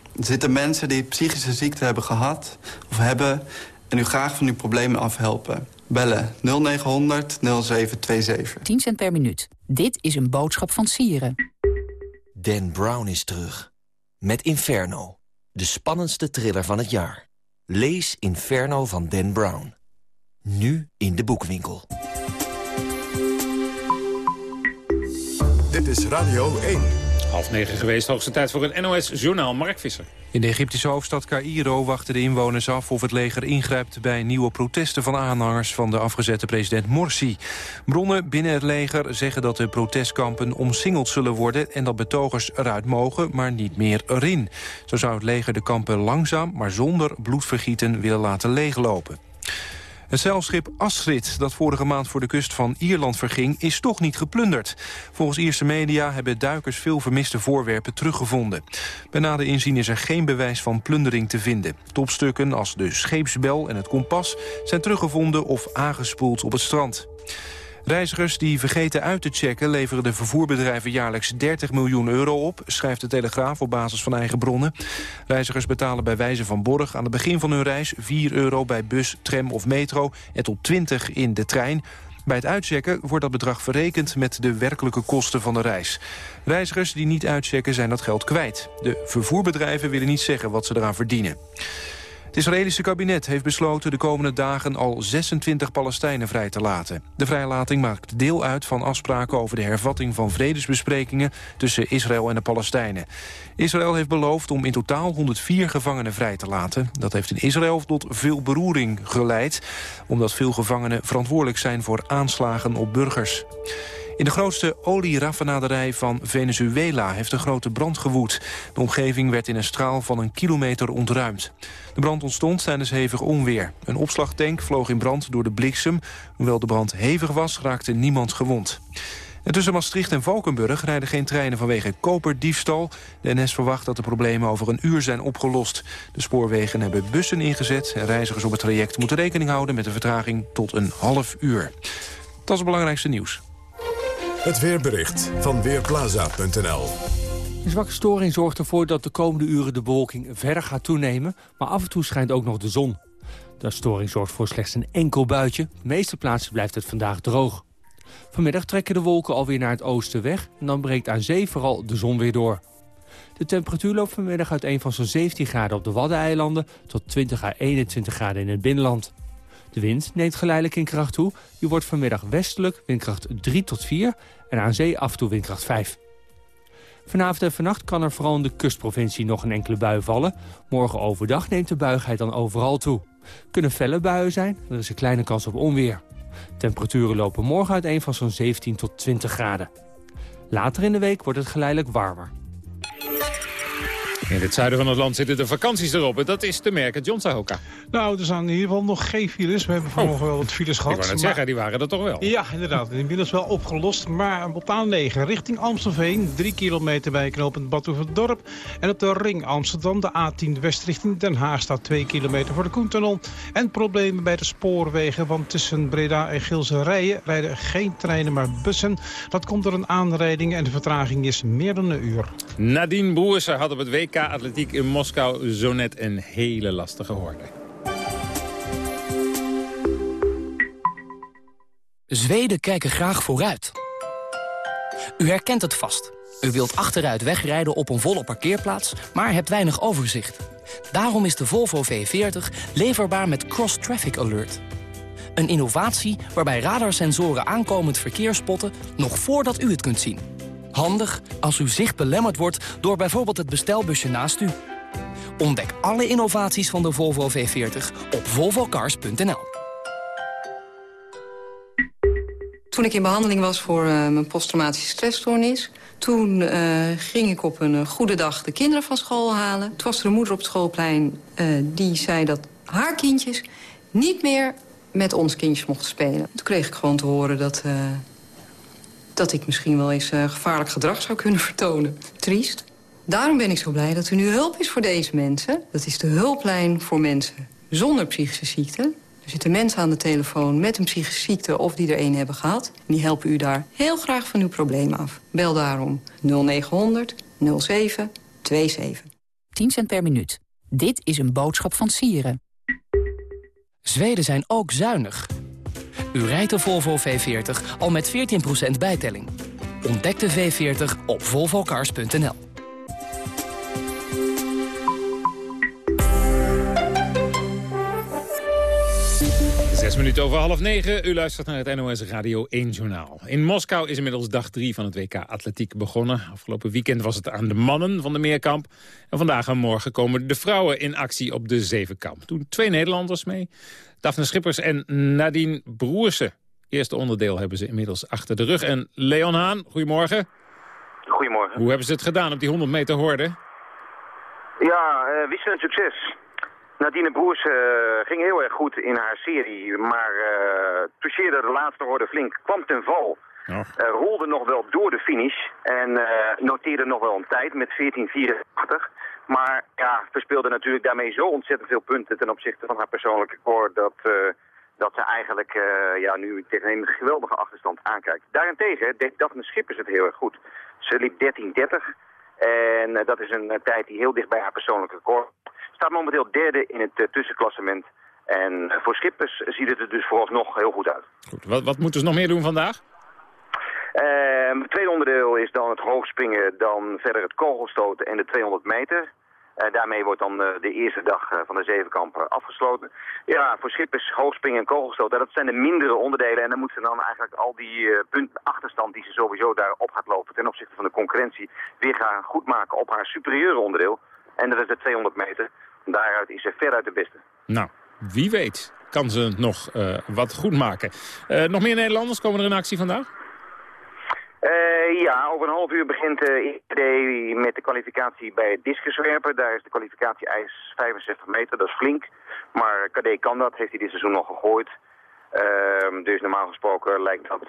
Er zitten mensen die psychische ziekte hebben gehad of hebben... en u graag van uw problemen afhelpen. Bellen 0900 0727. 10 cent per minuut. Dit is een boodschap van Sieren. Dan Brown is terug. Met Inferno. De spannendste thriller van het jaar. Lees Inferno van Dan Brown. Nu in de boekwinkel. Dit is Radio 1. Half negen geweest, hoogste tijd voor het NOS-journaal Mark Visser. In de Egyptische hoofdstad Cairo wachten de inwoners af of het leger ingrijpt bij nieuwe protesten van aanhangers van de afgezette president Morsi. Bronnen binnen het leger zeggen dat de protestkampen omsingeld zullen worden en dat betogers eruit mogen, maar niet meer erin. Zo zou het leger de kampen langzaam, maar zonder bloedvergieten willen laten leeglopen. Het zeilschip Astrid, dat vorige maand voor de kust van Ierland verging... is toch niet geplunderd. Volgens Ierse media hebben duikers veel vermiste voorwerpen teruggevonden. Bij nader inzien is er geen bewijs van plundering te vinden. Topstukken als de scheepsbel en het kompas zijn teruggevonden of aangespoeld op het strand. Reizigers die vergeten uit te checken leveren de vervoerbedrijven jaarlijks 30 miljoen euro op, schrijft de Telegraaf op basis van eigen bronnen. Reizigers betalen bij wijze van borg aan het begin van hun reis 4 euro bij bus, tram of metro en tot 20 in de trein. Bij het uitchecken wordt dat bedrag verrekend met de werkelijke kosten van de reis. Reizigers die niet uitchecken zijn dat geld kwijt. De vervoerbedrijven willen niet zeggen wat ze eraan verdienen. Het Israëlische kabinet heeft besloten de komende dagen al 26 Palestijnen vrij te laten. De vrijlating maakt deel uit van afspraken over de hervatting van vredesbesprekingen tussen Israël en de Palestijnen. Israël heeft beloofd om in totaal 104 gevangenen vrij te laten. Dat heeft in Israël tot veel beroering geleid, omdat veel gevangenen verantwoordelijk zijn voor aanslagen op burgers. In de grootste olieraffinaderij van Venezuela heeft een grote brand gewoed. De omgeving werd in een straal van een kilometer ontruimd. De brand ontstond tijdens hevig onweer. Een opslagtank vloog in brand door de bliksem. Hoewel de brand hevig was, raakte niemand gewond. En tussen Maastricht en Valkenburg rijden geen treinen vanwege koperdiefstal. De NS verwacht dat de problemen over een uur zijn opgelost. De spoorwegen hebben bussen ingezet en reizigers op het traject moeten rekening houden met een vertraging tot een half uur. Dat is het belangrijkste nieuws. Het weerbericht van Weerplaza.nl Een zwakke storing zorgt ervoor dat de komende uren de bewolking verder gaat toenemen... maar af en toe schijnt ook nog de zon. De storing zorgt voor slechts een enkel buitje. De meeste plaatsen blijft het vandaag droog. Vanmiddag trekken de wolken alweer naar het oosten weg... en dan breekt aan zee vooral de zon weer door. De temperatuur loopt vanmiddag uiteen van zo'n 17 graden op de Waddeneilanden... tot 20 à 21 graden in het binnenland. De wind neemt geleidelijk in kracht toe. Die wordt vanmiddag westelijk, windkracht 3 tot 4... en aan zee af en toe windkracht 5. Vanavond en vannacht kan er vooral in de kustprovincie nog een enkele bui vallen. Morgen overdag neemt de buigheid dan overal toe. Kunnen felle buien zijn, er is een kleine kans op onweer. Temperaturen lopen morgen uiteen van zo'n 17 tot 20 graden. Later in de week wordt het geleidelijk warmer. In het zuiden van het land zitten de vakanties erop. En dat is te merken, John Sahoka. Nou, er staan in ieder geval nog geen files. We hebben vanmorgen wel wat files gehad. Ik wou net maar- zeggen, die waren er toch wel. Ja, inderdaad. Inmiddels wel opgelost. Maar op de A9 richting Amstelveen. Drie kilometer bij knooppunt Badhoevedorp. En op de ring Amsterdam, de A10 west richting Den Haag... staat twee kilometer voor de Koentunnel. En problemen bij de spoorwegen. Want tussen Breda en Gilse Rijen rijden geen treinen, maar bussen. Dat komt door een aanrijding en de vertraging is meer dan een uur. Nadine Boerse had op het WK Atletiek in Moskou zo net een hele lastige hoorde. Zweden kijken graag vooruit. U herkent het vast. U wilt achteruit wegrijden op een volle parkeerplaats, maar hebt weinig overzicht. Daarom is de Volvo V40 leverbaar met Cross Traffic Alert. Een innovatie waarbij radarsensoren aankomend verkeer spotten... nog voordat u het kunt zien. Handig als uw zicht belemmerd wordt door bijvoorbeeld het bestelbusje naast u. Ontdek alle innovaties van de Volvo V40 op volvocars.nl. toen ik in behandeling was voor uh, mijn posttraumatische stressstoornis... toen uh, ging ik op een goede dag de kinderen van school halen. Toen was er een moeder op het schoolplein die zei dat haar kindjes... niet meer met ons kindjes mochten spelen. Toen kreeg ik gewoon te horen dat, dat ik misschien wel eens gevaarlijk gedrag zou kunnen vertonen. Triest. Daarom ben ik zo blij dat er nu hulp is voor deze mensen. Dat is de hulplijn voor mensen zonder psychische ziekte. Er zitten mensen aan de telefoon met een psychische ziekte of die er een hebben gehad. En die helpen u daar heel graag van uw probleem af. Bel daarom 0900 0727. 10 cent per minuut. Dit is een boodschap van Sieren. Zweden zijn ook zuinig. U rijdt de Volvo V40 al met 14% bijtelling. Ontdek de V40 op volvocars.nl. Zes minuten over half negen. U luistert naar het NOS Radio 1 Journaal. In Moskou is inmiddels dag drie van het WK Atletiek begonnen. Afgelopen weekend was het aan de mannen van de meerkamp. En vandaag en morgen komen de vrouwen in actie op de zevenkamp. Toen twee Nederlanders mee. Daphne Schippers en Nadine Broersen. Eerste onderdeel hebben ze inmiddels achter de rug. En Leon Haan, goedemorgen. Goedemorgen. Hoe hebben ze het gedaan op die 100 meter horde? Ja, uh, wisselend succes. Nadine Broers uh, ging heel erg goed in haar serie, maar uh, toucheerde de laatste hoorde flink, kwam ten val. Uh, rolde nog wel door de finish en noteerde nog wel een tijd met 14.84. Maar ja, verspeelde natuurlijk daarmee zo ontzettend veel punten ten opzichte van haar persoonlijke record dat, dat ze eigenlijk ja, nu tegen een geweldige achterstand aankijkt. Daarentegen deed Daphne Schippers het heel erg goed. Ze liep 13.30 en dat is een tijd die heel dicht bij haar persoonlijke record staat momenteel derde in het uh, tussenklassement. En uh, voor Schippers ziet het er dus vooralsnog heel goed uit. Goed. Wat, wat moeten ze nog meer doen vandaag? Uh, het tweede onderdeel is dan het hoogspringen, dan verder het kogelstoten en de 200 meter. Uh, daarmee wordt dan de eerste dag van de zevenkamp afgesloten. Ja, voor schippers, hoogspringen en kogelstoten, dat zijn de mindere onderdelen. En dan moeten ze dan eigenlijk al die punten achterstand die ze sowieso daarop gaat lopen ten opzichte van de concurrentie weer gaan goedmaken op haar superieure onderdeel. En dat is de 200 meter. Daaruit is ze veruit de beste. Nou, wie weet kan ze nog uh, wat goed maken. Uh, nog meer Nederlanders komen er in actie vandaag? Uh, ja, over een half uur begint de met de kwalificatie bij het discuswerpen. Daar is de kwalificatie-eis 65 meter, dat is flink. Maar KD kan dat, heeft hij dit seizoen nog gegooid. Uh, dus normaal gesproken lijkt dat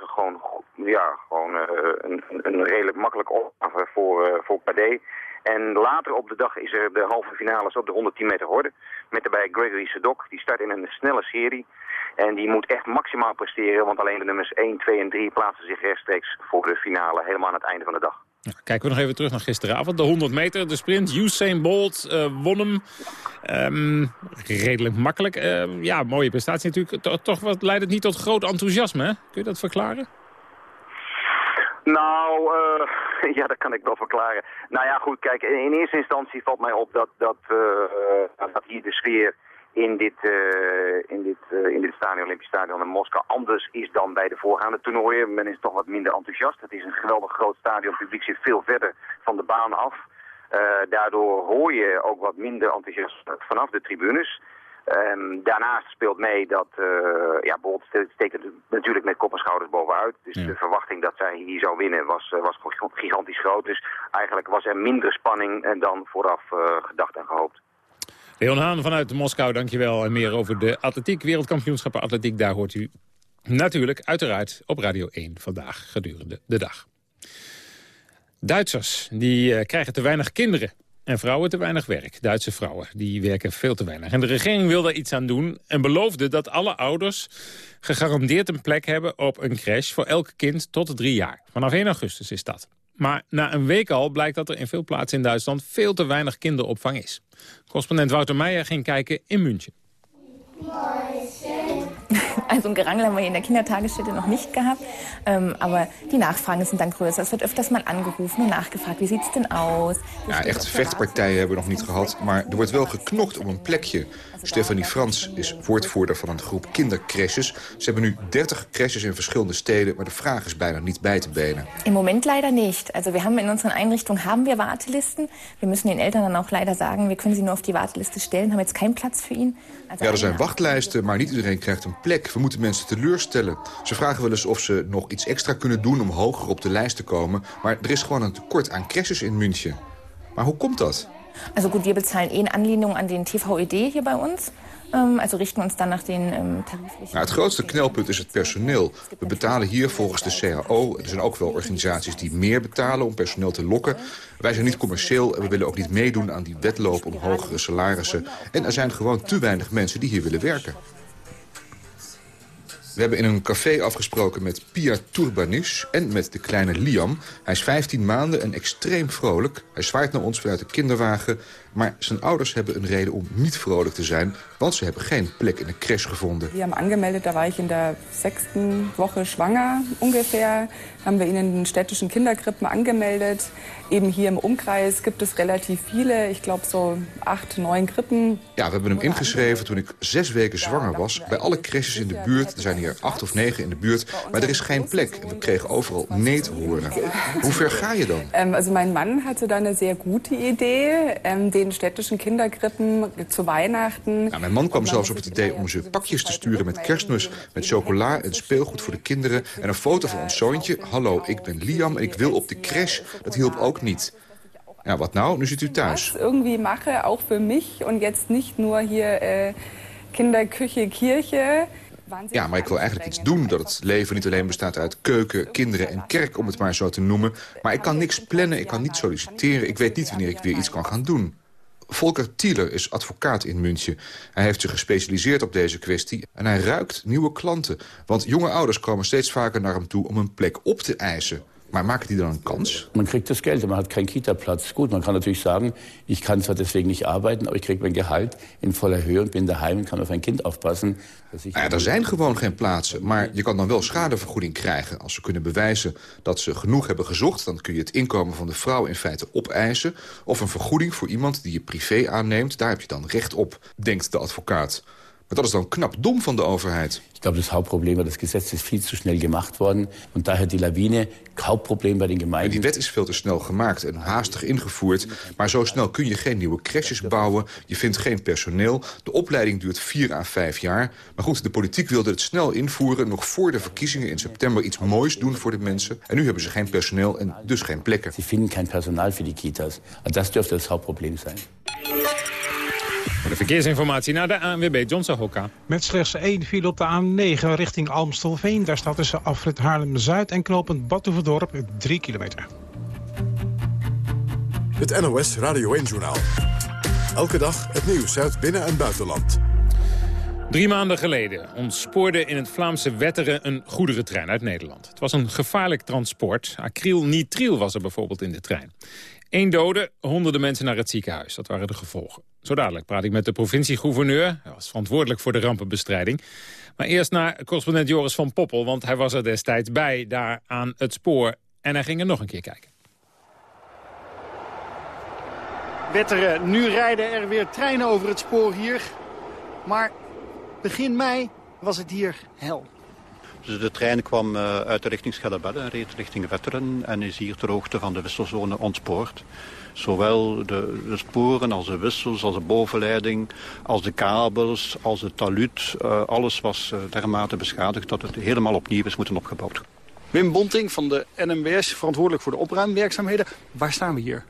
gewoon, ja, gewoon een, een, redelijk makkelijke opgave voor, voor KD. En later op de dag is er de halve finales op de 110 meter horde. Met daarbij Gregory Sedok. Die start in een snelle serie. En die moet echt maximaal presteren. Want alleen de nummers 1, 2 en 3 plaatsen zich rechtstreeks voor de finale. Helemaal aan het einde van de dag. kijken we nog even terug naar gisteravond. De 100 meter, de sprint. Usain Bolt uh, won hem. Um, redelijk makkelijk. Uh, ja, mooie prestatie natuurlijk. Toch, toch wat, leidt het niet tot groot enthousiasme, hè? Kun je dat verklaren? Nou, uh, ja, dat kan ik wel verklaren. Nou ja, goed, kijk, in eerste instantie valt mij op dat, dat, uh, dat hier de sfeer in dit, in dit, in dit stadion, Olympisch Stadion in Moskou anders is dan bij de voorgaande toernooien. Men is toch wat minder enthousiast. Het is een geweldig groot stadion. Het publiek zit veel verder van de baan af. Daardoor hoor je ook wat minder enthousiast vanaf de tribunes. Um, daarnaast speelt mee dat, uh, ja, Bolt steekt natuurlijk met kop en schouders bovenuit. Dus ja. de verwachting dat zij hier zou winnen was, uh, was gigantisch groot. Dus eigenlijk was er minder spanning dan vooraf uh, gedacht en gehoopt. Leon Haan vanuit Moskou, dankjewel. En meer over de atletiek, wereldkampioenschappen atletiek, daar hoort u natuurlijk uiteraard op Radio 1 vandaag gedurende de dag. Duitsers, die krijgen te weinig kinderen. En vrouwen te weinig werk. Duitse vrouwen, die werken veel te weinig. En de regering wil daar iets aan doen en beloofde dat alle ouders gegarandeerd een plek hebben op een crash voor elk kind tot drie jaar. Vanaf 1 augustus is dat. Maar na een week al blijkt dat er in veel plaatsen in Duitsland veel te weinig kinderopvang is. Correspondent Wouter Meijer ging kijken in München. Also ein Gerangel haben wir hier in der Kindertagesstätte noch nicht gehabt. Ähm, aber die Nachfragen sind dann größer. Es wird öfters mal angerufen und nachgefragt, wie sieht es denn aus? Ja, echt vechtpartijen hebben we nog niet gehad. Maar er wordt wel geknokt om een plekje. Stefanie Frans is woordvoerder van een groep kindercrashes. Ze hebben nu 30 crashes in verschillende steden, maar de vraag is bijna niet bij te benen. Im Moment leider nicht. Also wir haben in unseren Einrichtungen haben wir Wartelisten. Wir müssen den Eltern dann auch leider sagen, wir können sie nur auf die Warteliste stellen, haben jetzt keinen Platz für ihn. Also ja, er zijn wachtlijsten, maar niet iedereen krijgt een plek we moeten mensen teleurstellen. Ze vragen wel eens of ze nog iets extra kunnen doen om hoger op de lijst te komen. Maar er is gewoon een tekort aan crashes in München. Maar hoe komt dat? Also gut, wir bezahlen eh in Anlehnung an den TVED hier bei uns. Um, also richten uns dann nach den um, tariflichen... Nou, het grootste knelpunt is het personeel. We betalen hier volgens de CAO. Er zijn ook wel organisaties die meer betalen om personeel te lokken. Wij zijn niet commercieel en we willen ook niet meedoen aan die wedloop om hogere salarissen. En er zijn gewoon te weinig mensen die hier willen werken. We hebben in een café afgesproken met Pia Turbanis en met de kleine Liam. Hij is 15 maanden en extreem vrolijk. Hij zwaait naar ons vanuit de kinderwagen. Maar zijn ouders hebben een reden om niet vrolijk te zijn... want ze hebben geen plek in de crash gevonden. We hebben aangemeld, daar was ik in de zesde Woche zwanger ongeveer. Haben wir ihnen den städtischen Kinderkrippen angemeldet. Eben hier im Umkreis gibt es relativ viele, ich glaube so acht, neun Krippen. Ja, we hebben hem ingeschreven toen ik zes weken zwanger was. Bij alle crashes in de buurt, er zijn hier acht of negen in de buurt... maar er is geen plek en we kregen overal nee te horen. Hoe ver ga je dan? Ähm, also mein Mann hatte da eine sehr gute Idee, ähm, den städtischen Kinderkrippen zu Weihnachten. Ja, mijn man kwam zelfs op het idee om ze pakjes te sturen met kerstmis... met chocola en speelgoed voor de kinderen en een foto van ons zoontje. Hallo, ik ben Liam en ik wil op de crash. Dat hielp ook niet. Ja, wat nou? Nu zit u thuis. Was irgendwie mache, auch für mich und jetzt nicht nur hier äh, Kinderküche, Kirche. Ja, maar ik wil eigenlijk iets doen dat het leven niet alleen bestaat uit keuken, kinderen en kerk, om het maar zo te noemen. Maar ik kan niks plannen, ik kan niet solliciteren, ik weet niet wanneer ik weer iets kan gaan doen. Volker Thieler is advocaat in München. Hij heeft zich gespecialiseerd op deze kwestie en hij ruikt nieuwe klanten. Want jonge ouders komen steeds vaker naar hem toe om een plek op te eisen. Maar maken die dan een kans? Man kriegt das Geld, man hat keinen Kita-Platz. Gut, man kann natürlich sagen, ich kann zwar deswegen nicht arbeiten, aber ich kriege mein Gehalt in voller Höhe und bin daheim und kann auf ein Kind aufpassen. Ja, er zijn gewoon geen plaatsen, maar je kan dan wel schadevergoeding krijgen. Als ze kunnen bewijzen dat ze genoeg hebben gezocht... dan kun je het inkomen van de vrouw in feite opeisen. Of een vergoeding voor iemand die je privé aanneemt. Daar heb je dan recht op, denkt de advocaat. Maar dat is dan knap dom van de overheid. Ich glaube, das Hauptproblem war, das Gesetz ist viel zu schnell gemacht worden. Und daher die Lawine, Hauptproblem bei den Gemeinden. Die wet is veel te snel gemaakt en haastig ingevoerd. Maar zo snel kun je geen nieuwe crèches bouwen. Je vindt geen personeel. De opleiding duurt vier à vijf jaar. Maar goed, de politiek wilde het snel invoeren. Nog voor de verkiezingen in september iets moois doen voor de mensen. En nu hebben ze geen personeel en dus geen plekken. Ze vinden geen personeel voor die kitas. Dat dürfte het Hauptproblem zijn. De verkeersinformatie naar de ANWB, John Sahoka. Met slechts één file op de A9 richting Almstelveen. Daar staat tussen afrit Haarlem-Zuid en knooppunt Badhoevedorp 3 kilometer. Het NOS Radio 1-journaal. Elke dag het nieuws uit binnen- en buitenland. Drie maanden geleden ontspoorde in het Vlaamse Wetteren een goederentrein uit Nederland. Het was een gevaarlijk transport. Acrylnitriel was er bijvoorbeeld in de trein. Eén dode, honderden mensen naar het ziekenhuis. Dat waren de gevolgen. Zo dadelijk praat ik met de provincie-gouverneur. Hij was verantwoordelijk voor de rampenbestrijding. Maar eerst naar correspondent Joris van Poppel, want hij was er destijds bij daar aan het spoor. En hij ging er nog een keer kijken. Wetteren, nu rijden er weer treinen over het spoor hier. Maar begin mei was het hier hel. Dus de trein kwam uh, uit de richting Schellebelle en reed richting Wetteren en is hier ter hoogte van de wisselzone ontspoord. Zowel de, sporen als de wissels, als de bovenleiding, als de kabels, als het talud. Uh, alles was uh, dermate beschadigd dat het helemaal opnieuw is moeten opgebouwd. Wim Bonting van de NMBS, verantwoordelijk voor de opruimwerkzaamheden. Waar staan we hier?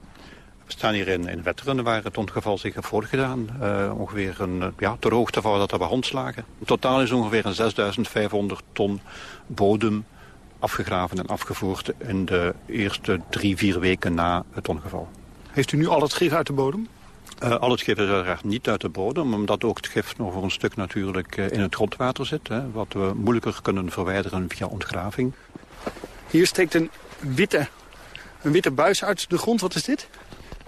We staan hier in, in Wetteren, waar het ongeval zich heeft voorgedaan. Uh, ongeveer een, ja, ter hoogte van dat we hondslagen. In totaal is ongeveer een 6500 ton bodem afgegraven en afgevoerd in de eerste drie, vier weken na het ongeval. Heeft u nu al het gif uit de bodem? Uh, al het gif is uiteraard niet uit de bodem, omdat ook het gif nog voor een stuk natuurlijk in het grondwater zit. Hè, wat we moeilijker kunnen verwijderen via ontgraving. Hier steekt een witte, een witte buis uit de grond. Wat is dit?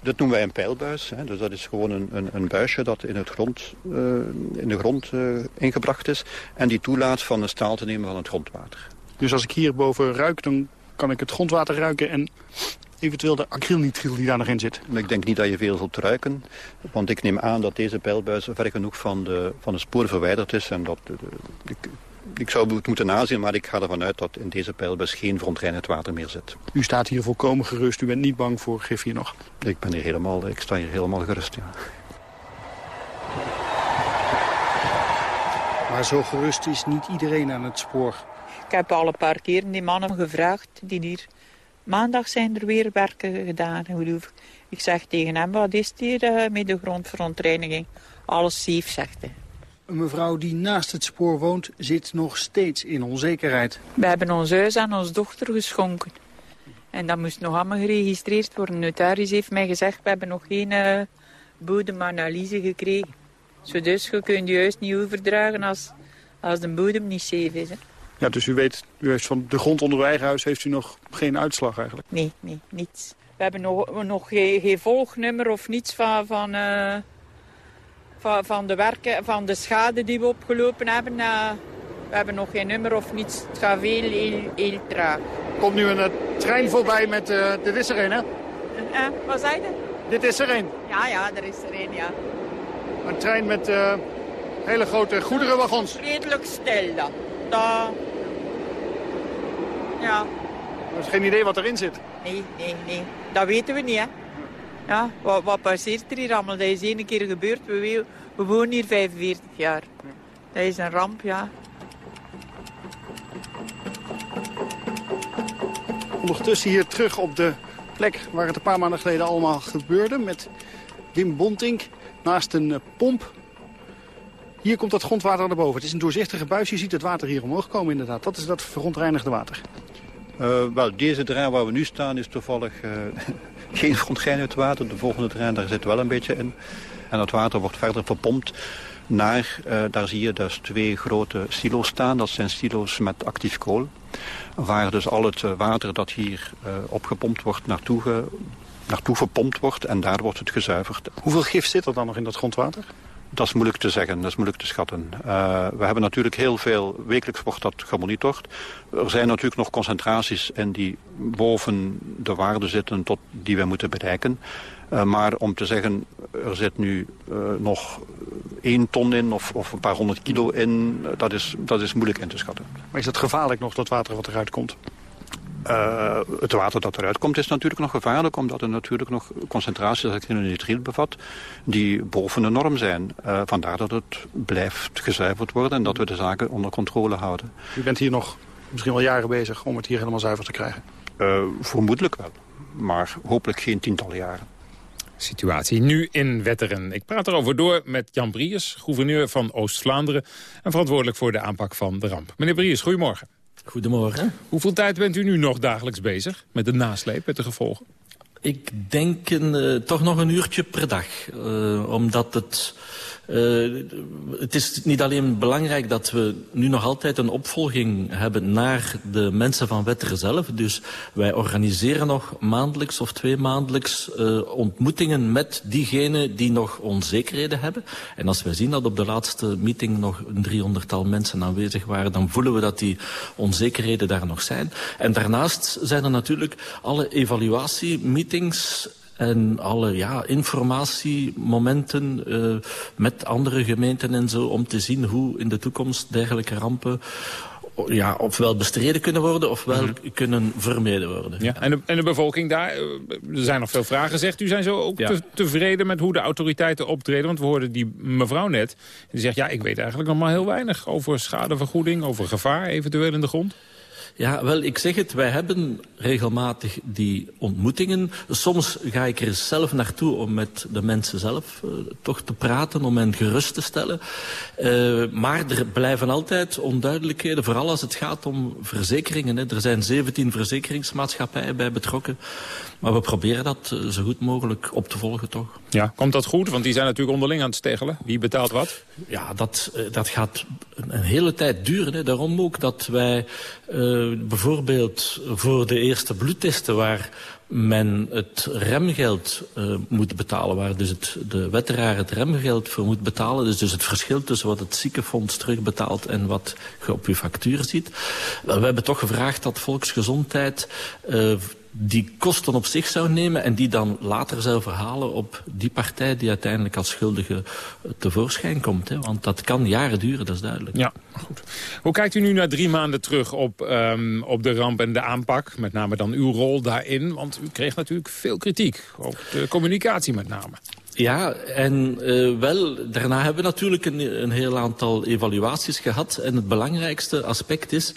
Dat noemen wij een pijlbuis. Hè. Dus dat is gewoon een, een, een buisje dat in, het grond, uh, in de grond uh, ingebracht is. En die toelaat van de staal te nemen van het grondwater. Dus als ik hierboven ruik, dan kan ik het grondwater ruiken en eventueel de acrylnitriel die daar nog in zit. Ik denk niet dat je veel zult ruiken. Want ik neem aan dat deze pijlbuis ver genoeg van de, van de spoor verwijderd is. En dat, ik, ik zou het moeten nazien, maar ik ga ervan uit dat in deze pijlbus geen verontreinigd water meer zit. U staat hier volkomen gerust, u bent niet bang voor gif hier nog? Ik, ben hier helemaal, ik sta hier helemaal gerust, ja. Maar zo gerust is niet iedereen aan het spoor. Ik heb al een paar keer die mannen gevraagd die hier... Maandag zijn er weer werken gedaan. Ik zeg tegen hem, wat is hier uh, met de grondverontreiniging? Alles safe, zegt hij. Een mevrouw die naast het spoor woont zit nog steeds in onzekerheid. We hebben ons huis aan onze dochter geschonken. En dat moest nog allemaal geregistreerd worden. De notaris heeft mij gezegd, we hebben nog geen uh, bodemanalyse gekregen. Zo dus, je kunt je huis niet overdragen als, als de bodem niet safe is. Hè. Ja, dus u weet, u heeft van de grond onder uw eigen huis heeft u nog geen uitslag eigenlijk? Nee, nee, niets. We hebben nog, nog geen, geen volgnummer of niets van, van, uh, van, van, de werken, van de schade die we opgelopen hebben. Uh, we hebben nog geen nummer of niets. Het gaat veel, heel, heel traag. Er komt nu een uh, trein voorbij met... Uh, dit is er een, hè? Wat zei je? Dit is er een. Ja, ja, er is er een, ja. Een trein met hele grote goederenwagons. Redelijk stil, dan. Da... Ja. Er is geen idee wat erin zit. Nee, nee, nee. Dat weten we niet, hè. Ja, wat, wat passeert er hier allemaal? Dat is één keer gebeurd. We, we wonen hier 45 jaar. Dat is een ramp, ja. Ondertussen hier terug op de plek waar het een paar maanden geleden allemaal gebeurde... met Wim Bontink naast een pomp. Hier komt dat grondwater naar boven. Het is een doorzichtige buis. Je ziet het water hier omhoog komen inderdaad. Dat is dat verontreinigde water. Uh, wel, deze terrein waar we nu staan is toevallig uh, geen verontreinigd water. De volgende terrein daar zit wel een beetje in. En dat water wordt verder verpompt naar, uh, daar zie je dus twee grote silo's staan. Dat zijn silo's met actief kool. Waar dus al het water dat hier opgepompt wordt naartoe, ge, naartoe verpompt wordt. En daar wordt het gezuiverd. Hoeveel gif zit er dan nog in dat grondwater? Dat is moeilijk te zeggen, dat is moeilijk te schatten. Uh, we hebben natuurlijk heel veel, wekelijks wordt dat gemonitord. Er zijn natuurlijk nog concentraties in die boven de waarde zitten tot die we moeten bereiken. Uh, maar om te zeggen, er zit nu uh, nog één ton in of, of, een paar honderd kilo in, dat is, dat is moeilijk in te schatten. Maar is het gevaarlijk nog, dat water wat eruit komt? Uh, het water dat eruit komt is natuurlijk nog gevaarlijk... omdat er natuurlijk nog concentraties actinitriel bevat... die boven de norm zijn. Uh, vandaar dat het blijft gezuiverd worden... en dat we de zaken onder controle houden. U bent hier nog misschien wel jaren bezig om het hier helemaal zuiver te krijgen? Uh, vermoedelijk wel, maar hopelijk geen tientallen jaren. Situatie nu in Wetteren. Ik praat erover door met Jan Briers, gouverneur van Oost-Vlaanderen... en verantwoordelijk voor de aanpak van de ramp. Meneer Briers, goedemorgen. Goedemorgen. Hoeveel tijd bent u nu nog dagelijks bezig met de nasleep, met de gevolgen? Ik denk een, uh, toch nog een uurtje per dag. Uh, omdat het... Uh, het is niet alleen belangrijk dat we nu nog altijd een opvolging hebben naar de mensen van Wetteren zelf. Dus wij organiseren nog maandelijks of twee maandelijks uh, ontmoetingen met diegenen die nog onzekerheden hebben. En als wij zien dat op de laatste meeting nog een driehonderdtal mensen aanwezig waren, dan voelen we dat die onzekerheden daar nog zijn. En daarnaast zijn er natuurlijk alle evaluatiemeetings en alle ja, informatiemomenten uh, met andere gemeenten en zo... om te zien hoe in de toekomst dergelijke rampen ja, ofwel bestreden kunnen worden ofwel mm -hmm. kunnen vermeden worden. Ja. En, de, en de bevolking daar, er zijn nog veel vragen, zegt u. Zijn zo ook ja. te, tevreden met hoe de autoriteiten optreden? Want we hoorden die mevrouw net, die zegt... ja, ik weet eigenlijk nog maar heel weinig over schadevergoeding... over gevaar eventueel in de grond. Ja, wel, ik zeg het, wij hebben regelmatig die ontmoetingen. Soms ga ik er zelf naartoe om met de mensen zelf uh, toch te praten, om hen gerust te stellen. Uh, maar er blijven altijd onduidelijkheden, vooral als het gaat om verzekeringen. Hè. Er zijn 17 verzekeringsmaatschappijen bij betrokken. Maar we proberen dat uh, zo goed mogelijk op te volgen, toch? Ja, komt dat goed? Want die zijn natuurlijk onderling aan het steggelen. Wie betaalt wat? Ja, dat, dat gaat een hele tijd duren. Hè. Daarom ook dat wij bijvoorbeeld voor de eerste bloedtesten waar men het remgeld uh, moet betalen, waar dus het, de wetteraar het remgeld voor moet betalen. Dus, dus het verschil tussen wat het ziekenfonds terugbetaalt en wat je op je factuur ziet. We hebben toch gevraagd dat volksgezondheid uh, die kosten op zich zou nemen en die dan later zou verhalen op die partij die uiteindelijk als schuldige tevoorschijn komt. Hè? Want dat kan jaren duren, dat is duidelijk. Ja, goed. Hoe kijkt u nu na drie maanden terug op, um, op de ramp en de aanpak? Met name dan uw rol daarin, want u kreeg natuurlijk veel kritiek. Op de communicatie met name. Ja, en uh, wel, daarna hebben we natuurlijk een, een heel aantal evaluaties gehad. En het belangrijkste aspect is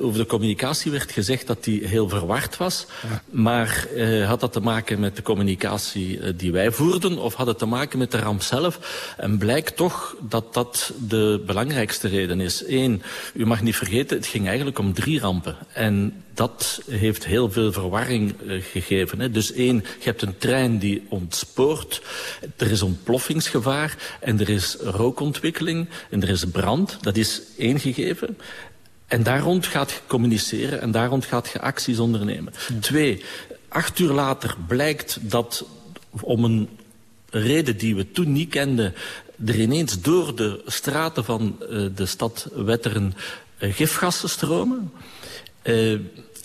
over de communicatie werd gezegd dat die heel verward was. Ja. Maar uh, had dat te maken met de communicatie uh, die wij voerden... of had het te maken met de ramp zelf? En blijkt toch dat dat de belangrijkste reden is. Eén, u mag niet vergeten, het ging eigenlijk om drie rampen. En dat heeft heel veel verwarring uh, gegeven. Hè. Dus één, je hebt een trein die ontspoort. Er is ontploffingsgevaar en er is rookontwikkeling en er is brand. Dat is één gegeven. En daar rond gaat je communiceren en daar rond gaat je acties ondernemen. Ja. Twee, acht uur later blijkt dat om een reden die we toen niet kenden... er ineens door de straten van uh, de stad Wetteren uh, gifgassen stromen. Uh,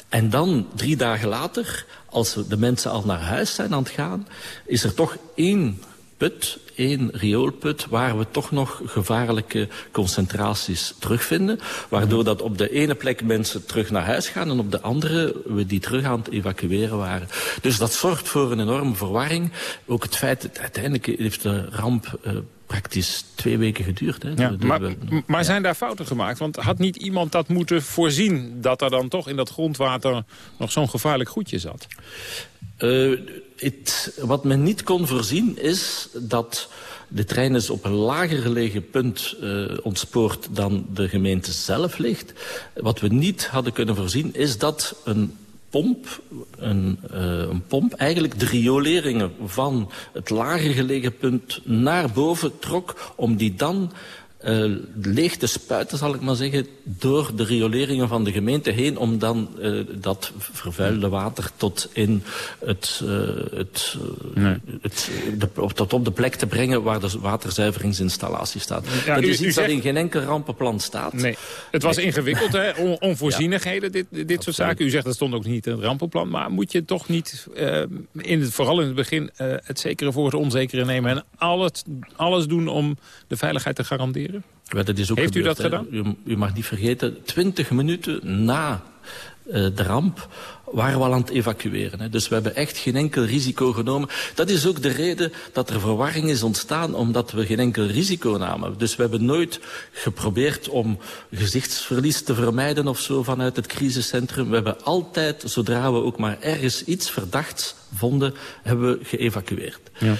en dan, drie dagen later, als de mensen al naar huis zijn aan het gaan... is er toch één put, één rioolput... waar we toch nog gevaarlijke concentraties terugvinden. Waardoor dat op de ene plek mensen terug naar huis gaan... en op de andere we die terug aan het evacueren waren. Dus dat zorgt voor een enorme verwarring. Ook het feit, dat uiteindelijk heeft de ramp... Uh, praktisch twee weken geduurd. Hè? Ja, maar, maar zijn daar fouten gemaakt? Want had niet iemand dat moeten voorzien... dat er dan toch in dat grondwater nog zo'n gevaarlijk goedje zat? Uh, het, wat men niet kon voorzien is dat de trein is op een lager gelegen punt uh, ontspoord dan de gemeente zelf ligt. Wat we niet hadden kunnen voorzien is dat een pomp, een, uh, een pomp eigenlijk de van het lager gelegen punt naar boven trok... om die dan uh, leeg te spuiten, zal ik maar zeggen, door de rioleringen van de gemeente heen... om dan uh, dat vervuilde water tot, in het, uh, het, nee. het de, tot op de plek te brengen waar de waterzuiveringsinstallatie staat. Ja, dat u, is iets zegt... dat in geen enkel rampenplan staat. Nee. Het was nee. ingewikkeld, hè? On onvoorzienigheden, dit, dit soort zaken. U zegt dat stond ook niet in het rampenplan. Maar moet je toch niet, in het, vooral in het begin, het zekere voor het onzekere nemen... en alles, alles doen om de veiligheid te garanderen? Ja, dat is ook Heeft gebeurd, u dat gedaan? U, u, mag niet vergeten, twintig minuten na uh, de ramp waren we al aan het evacueren. Hè. Dus we hebben echt geen enkel risico genomen. Dat is ook de reden dat er verwarring is ontstaan, omdat we geen enkel risico namen. Dus we hebben nooit geprobeerd om gezichtsverlies te vermijden of zo vanuit het crisiscentrum. We hebben altijd, zodra we ook maar ergens iets verdachts vonden, hebben we geëvacueerd. Ja.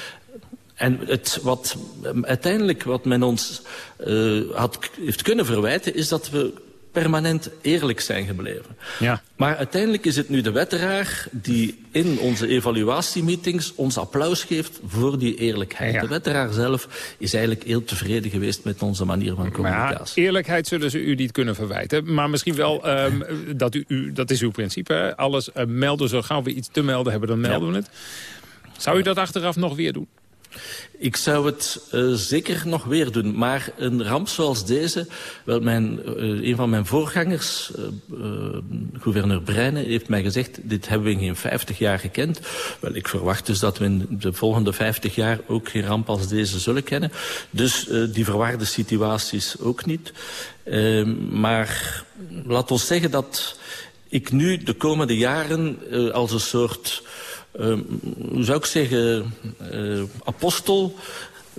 En het, wat, uiteindelijk wat men ons uh, had, heeft kunnen verwijten... is dat we permanent eerlijk zijn gebleven. Ja. Maar uiteindelijk is het nu de wetteraar die in onze evaluatiemeetings ons applaus geeft voor die eerlijkheid. Ja. De wetteraar zelf is eigenlijk heel tevreden geweest met onze manier van communicatie. Ja, eerlijkheid zullen ze u niet kunnen verwijten. Maar misschien wel, um, dat, u, u, dat is uw principe. Hè? Alles uh, melden, zo gauw we iets te melden hebben, dan melden ja. we het. Zou u dat achteraf nog weer doen? Ik zou het uh, zeker nog weer doen. Maar een ramp zoals deze... Wel, mijn, uh, een van mijn voorgangers, uh, gouverneur Breinen, heeft mij gezegd... dit hebben we in geen 50 jaar gekend. Wel, ik verwacht dus dat we in de volgende 50 jaar... ook geen ramp als deze zullen kennen. Dus die verwarde situaties ook niet. maar laat ons zeggen dat ik nu de komende jaren als een soort hoe zou ik zeggen, uh, apostel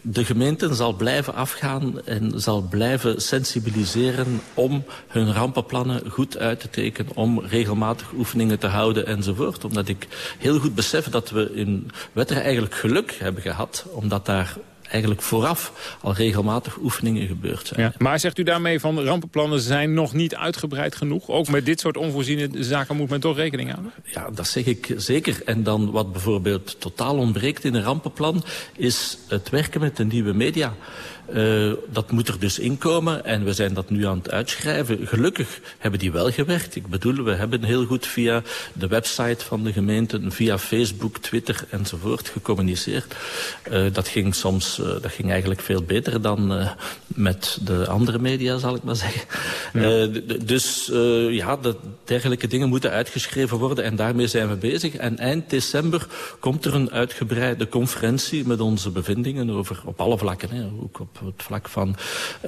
de gemeenten zal blijven afgaan en zal blijven sensibiliseren om hun rampenplannen goed uit te tekenen, om regelmatig oefeningen te houden enzovoort. Omdat ik heel goed besef dat we in Wetteren eigenlijk geluk hebben gehad, omdat daar eigenlijk vooraf al regelmatig oefeningen gebeurd zijn. Ja, maar zegt u daarmee van rampenplannen zijn nog niet uitgebreid genoeg? Ook met dit soort onvoorziene zaken moet men toch rekening houden? Ja, dat zeg ik zeker. En dan wat bijvoorbeeld totaal ontbreekt in een rampenplan... is het werken met de nieuwe media. Uh, dat moet er dus inkomen en we zijn dat nu aan het uitschrijven. Gelukkig hebben die wel gewerkt. Ik bedoel, we hebben heel goed via de website van de gemeente... via Facebook, Twitter enzovoort gecommuniceerd. Uh, dat ging soms, uh, dat ging eigenlijk veel beter dan met de andere media, zal ik maar zeggen. Ja. dus ja, de dergelijke dingen moeten uitgeschreven worden en daarmee zijn we bezig. En eind december komt er een uitgebreide conferentie met onze bevindingen over, op alle vlakken, hè, ook op het vlak van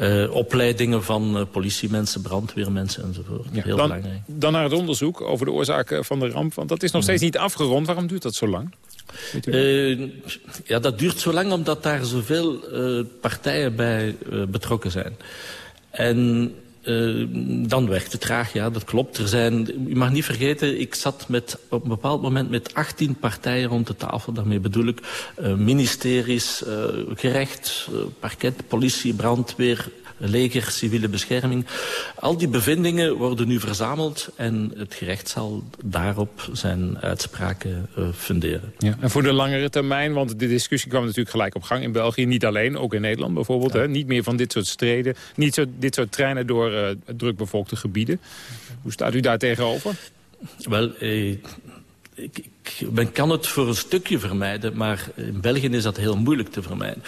uh, opleidingen van uh, politiemensen, brandweermensen enzovoort. Ja, Heel dan, belangrijk. Dan naar het onderzoek over de oorzaken van de ramp. Want dat is nog steeds niet afgerond. Waarom duurt dat zo lang? Uh, ja, dat duurt zo lang omdat daar zoveel partijen bij betrokken zijn. En uh, dan werkt het traag, ja, dat klopt. Er zijn, u mag niet vergeten, ik zat met, op een bepaald moment met 18 partijen rond de tafel. Daarmee bedoel ik uh, ministeries, uh, gerecht, parket, politie, brandweer, leger, civiele bescherming. Al die bevindingen worden nu verzameld en het gerecht zal daarop zijn uitspraken uh, funderen. Ja, en voor de langere termijn, want de discussie kwam natuurlijk gelijk op gang in België. Niet alleen, ook in Nederland bijvoorbeeld. Ja. Hè? Niet meer van dit soort streden, niet zo, dit soort treinen door uh, drukbevolkte gebieden. Hoe staat u daar tegenover? Wel, eh, ik, ik, men kan het voor een stukje vermijden, maar in België is dat heel moeilijk te vermijden.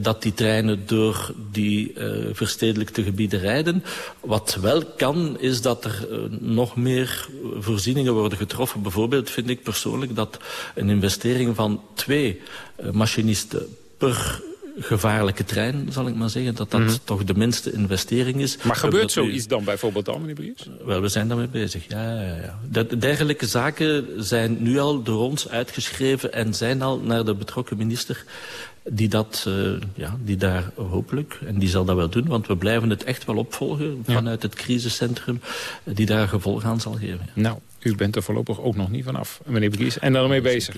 Dat die treinen door die uh, verstedelijkte gebieden rijden. Wat wel kan, is dat er uh, nog meer voorzieningen worden getroffen. Bijvoorbeeld vind ik persoonlijk dat een investering van twee machinisten per gevaarlijke trein, zal ik maar zeggen. Dat dat mm. toch de minste investering is. Maar gebeurt zoiets u... dan bijvoorbeeld al, meneer Bries? Wel, we zijn daarmee bezig, ja. ja, ja. Dat, dergelijke zaken zijn nu al door ons uitgeschreven... en zijn al naar de betrokken minister die, dat, uh, ja, die daar hopelijk, en die zal dat wel doen... want we blijven het echt wel opvolgen vanuit ja. het crisiscentrum... die daar gevolg aan zal geven. Ja. Nou, u bent er voorlopig ook nog niet vanaf, meneer Bries. En daarmee bezig.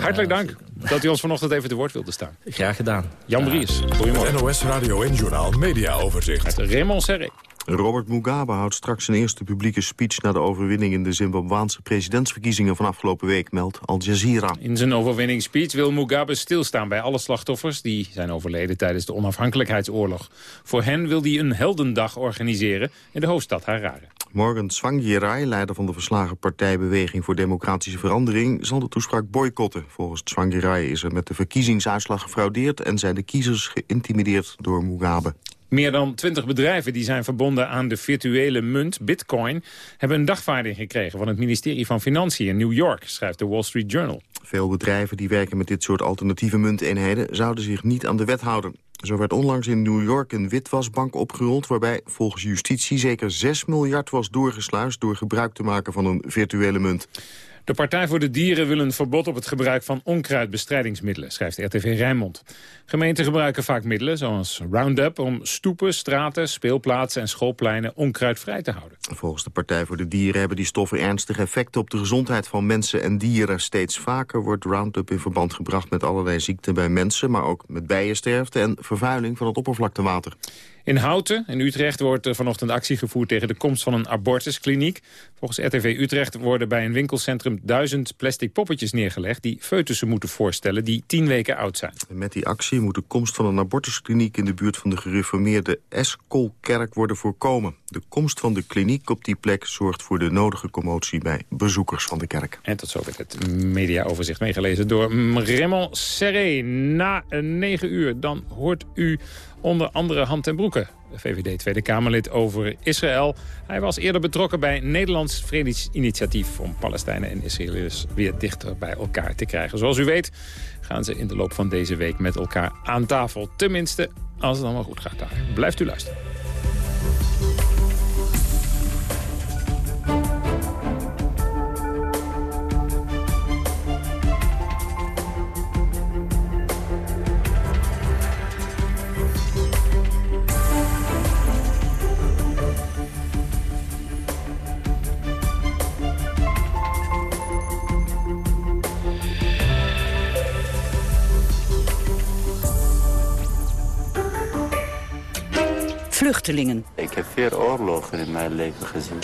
Hartelijk dank dat u ons vanochtend even te woord wilde staan. Graag gedaan. Jan Bries, goedemorgen. NOS Radio en Journaal Media Overzicht. Met Raymond Serré. Robert Mugabe houdt straks zijn eerste publieke speech... na de overwinning in de Zimbabwaanse presidentsverkiezingen van afgelopen week, meldt Al Jazeera. In zijn overwinningsspeech wil Mugabe stilstaan bij alle slachtoffers... die zijn overleden tijdens de onafhankelijkheidsoorlog. Voor hen wil hij een heldendag organiseren in de hoofdstad Harare. Morgan Tsvangirai, leider van de verslagen partijbeweging voor democratische verandering, zal de toespraak boycotten. Volgens Tsvangirai is er met de verkiezingsuitslag gefraudeerd en zijn de kiezers geïntimideerd door Mugabe. Meer dan twintig bedrijven die zijn verbonden aan de virtuele munt Bitcoin... hebben een dagvaarding gekregen van het ministerie van Financiën in New York, schrijft de Wall Street Journal. Veel bedrijven die werken met dit soort alternatieve munteenheden zouden zich niet aan de wet houden. Zo werd onlangs in New York een witwasbank opgerold... waarbij volgens justitie zeker 6 miljard was doorgesluist... door gebruik te maken van een virtuele munt. De Partij voor de Dieren wil een verbod op het gebruik van onkruidbestrijdingsmiddelen, schrijft RTV Rijnmond. Gemeenten gebruiken vaak middelen, zoals Roundup, om stoepen, straten, speelplaatsen en schoolpleinen onkruidvrij te houden. Volgens de Partij voor de Dieren hebben die stoffen ernstige effecten op de gezondheid van mensen en dieren. Steeds vaker wordt Roundup in verband gebracht met allerlei ziekten bij mensen, maar ook met bijensterfte en vervuiling van het oppervlaktewater. In Houten, in Utrecht, wordt vanochtend actie gevoerd tegen de komst van een abortuskliniek. Volgens RTV Utrecht worden bij een winkelcentrum duizend plastic poppetjes neergelegd... die foetussen moeten voorstellen die tien weken oud zijn. Met die actie moet de komst van een abortuskliniek... in de buurt van de gereformeerde Eskolkerk worden voorkomen. De komst van de kliniek op die plek zorgt voor de nodige commotie... bij bezoekers van de kerk. En tot zover het mediaoverzicht meegelezen door Raymond Serré. Na negen uur dan hoort u onder andere Hand en Broeken, de VVD Tweede Kamerlid over Israël. Hij was eerder betrokken bij Nederlands Vredesinitiatief... om Palestijnen en Israëliërs weer dichter bij elkaar te krijgen. Zoals u weet gaan ze in de loop van deze week met elkaar aan tafel. Tenminste, als het allemaal goed gaat daar. Blijft u luisteren. Vluchtelingen. Ik heb veel oorlogen in mijn leven gezien.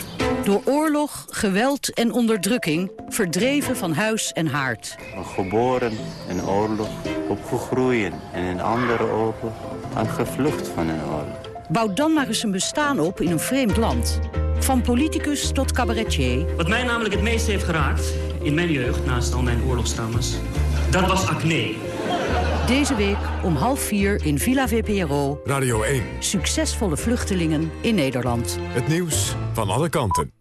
Door oorlog, geweld en onderdrukking verdreven van huis en haard. Geboren in oorlog, opgegroeid in een andere oorlog en gevlucht van een oorlog. Bouw dan maar eens een bestaan op in een vreemd land. Van politicus tot cabaretier. Wat mij namelijk het meest heeft geraakt in mijn jeugd, naast al mijn oorlogstrauma's, dat was acne. Deze week om half vier in Villa VPRO. Radio 1. Succesvolle vluchtelingen in Nederland. Het nieuws van alle kanten.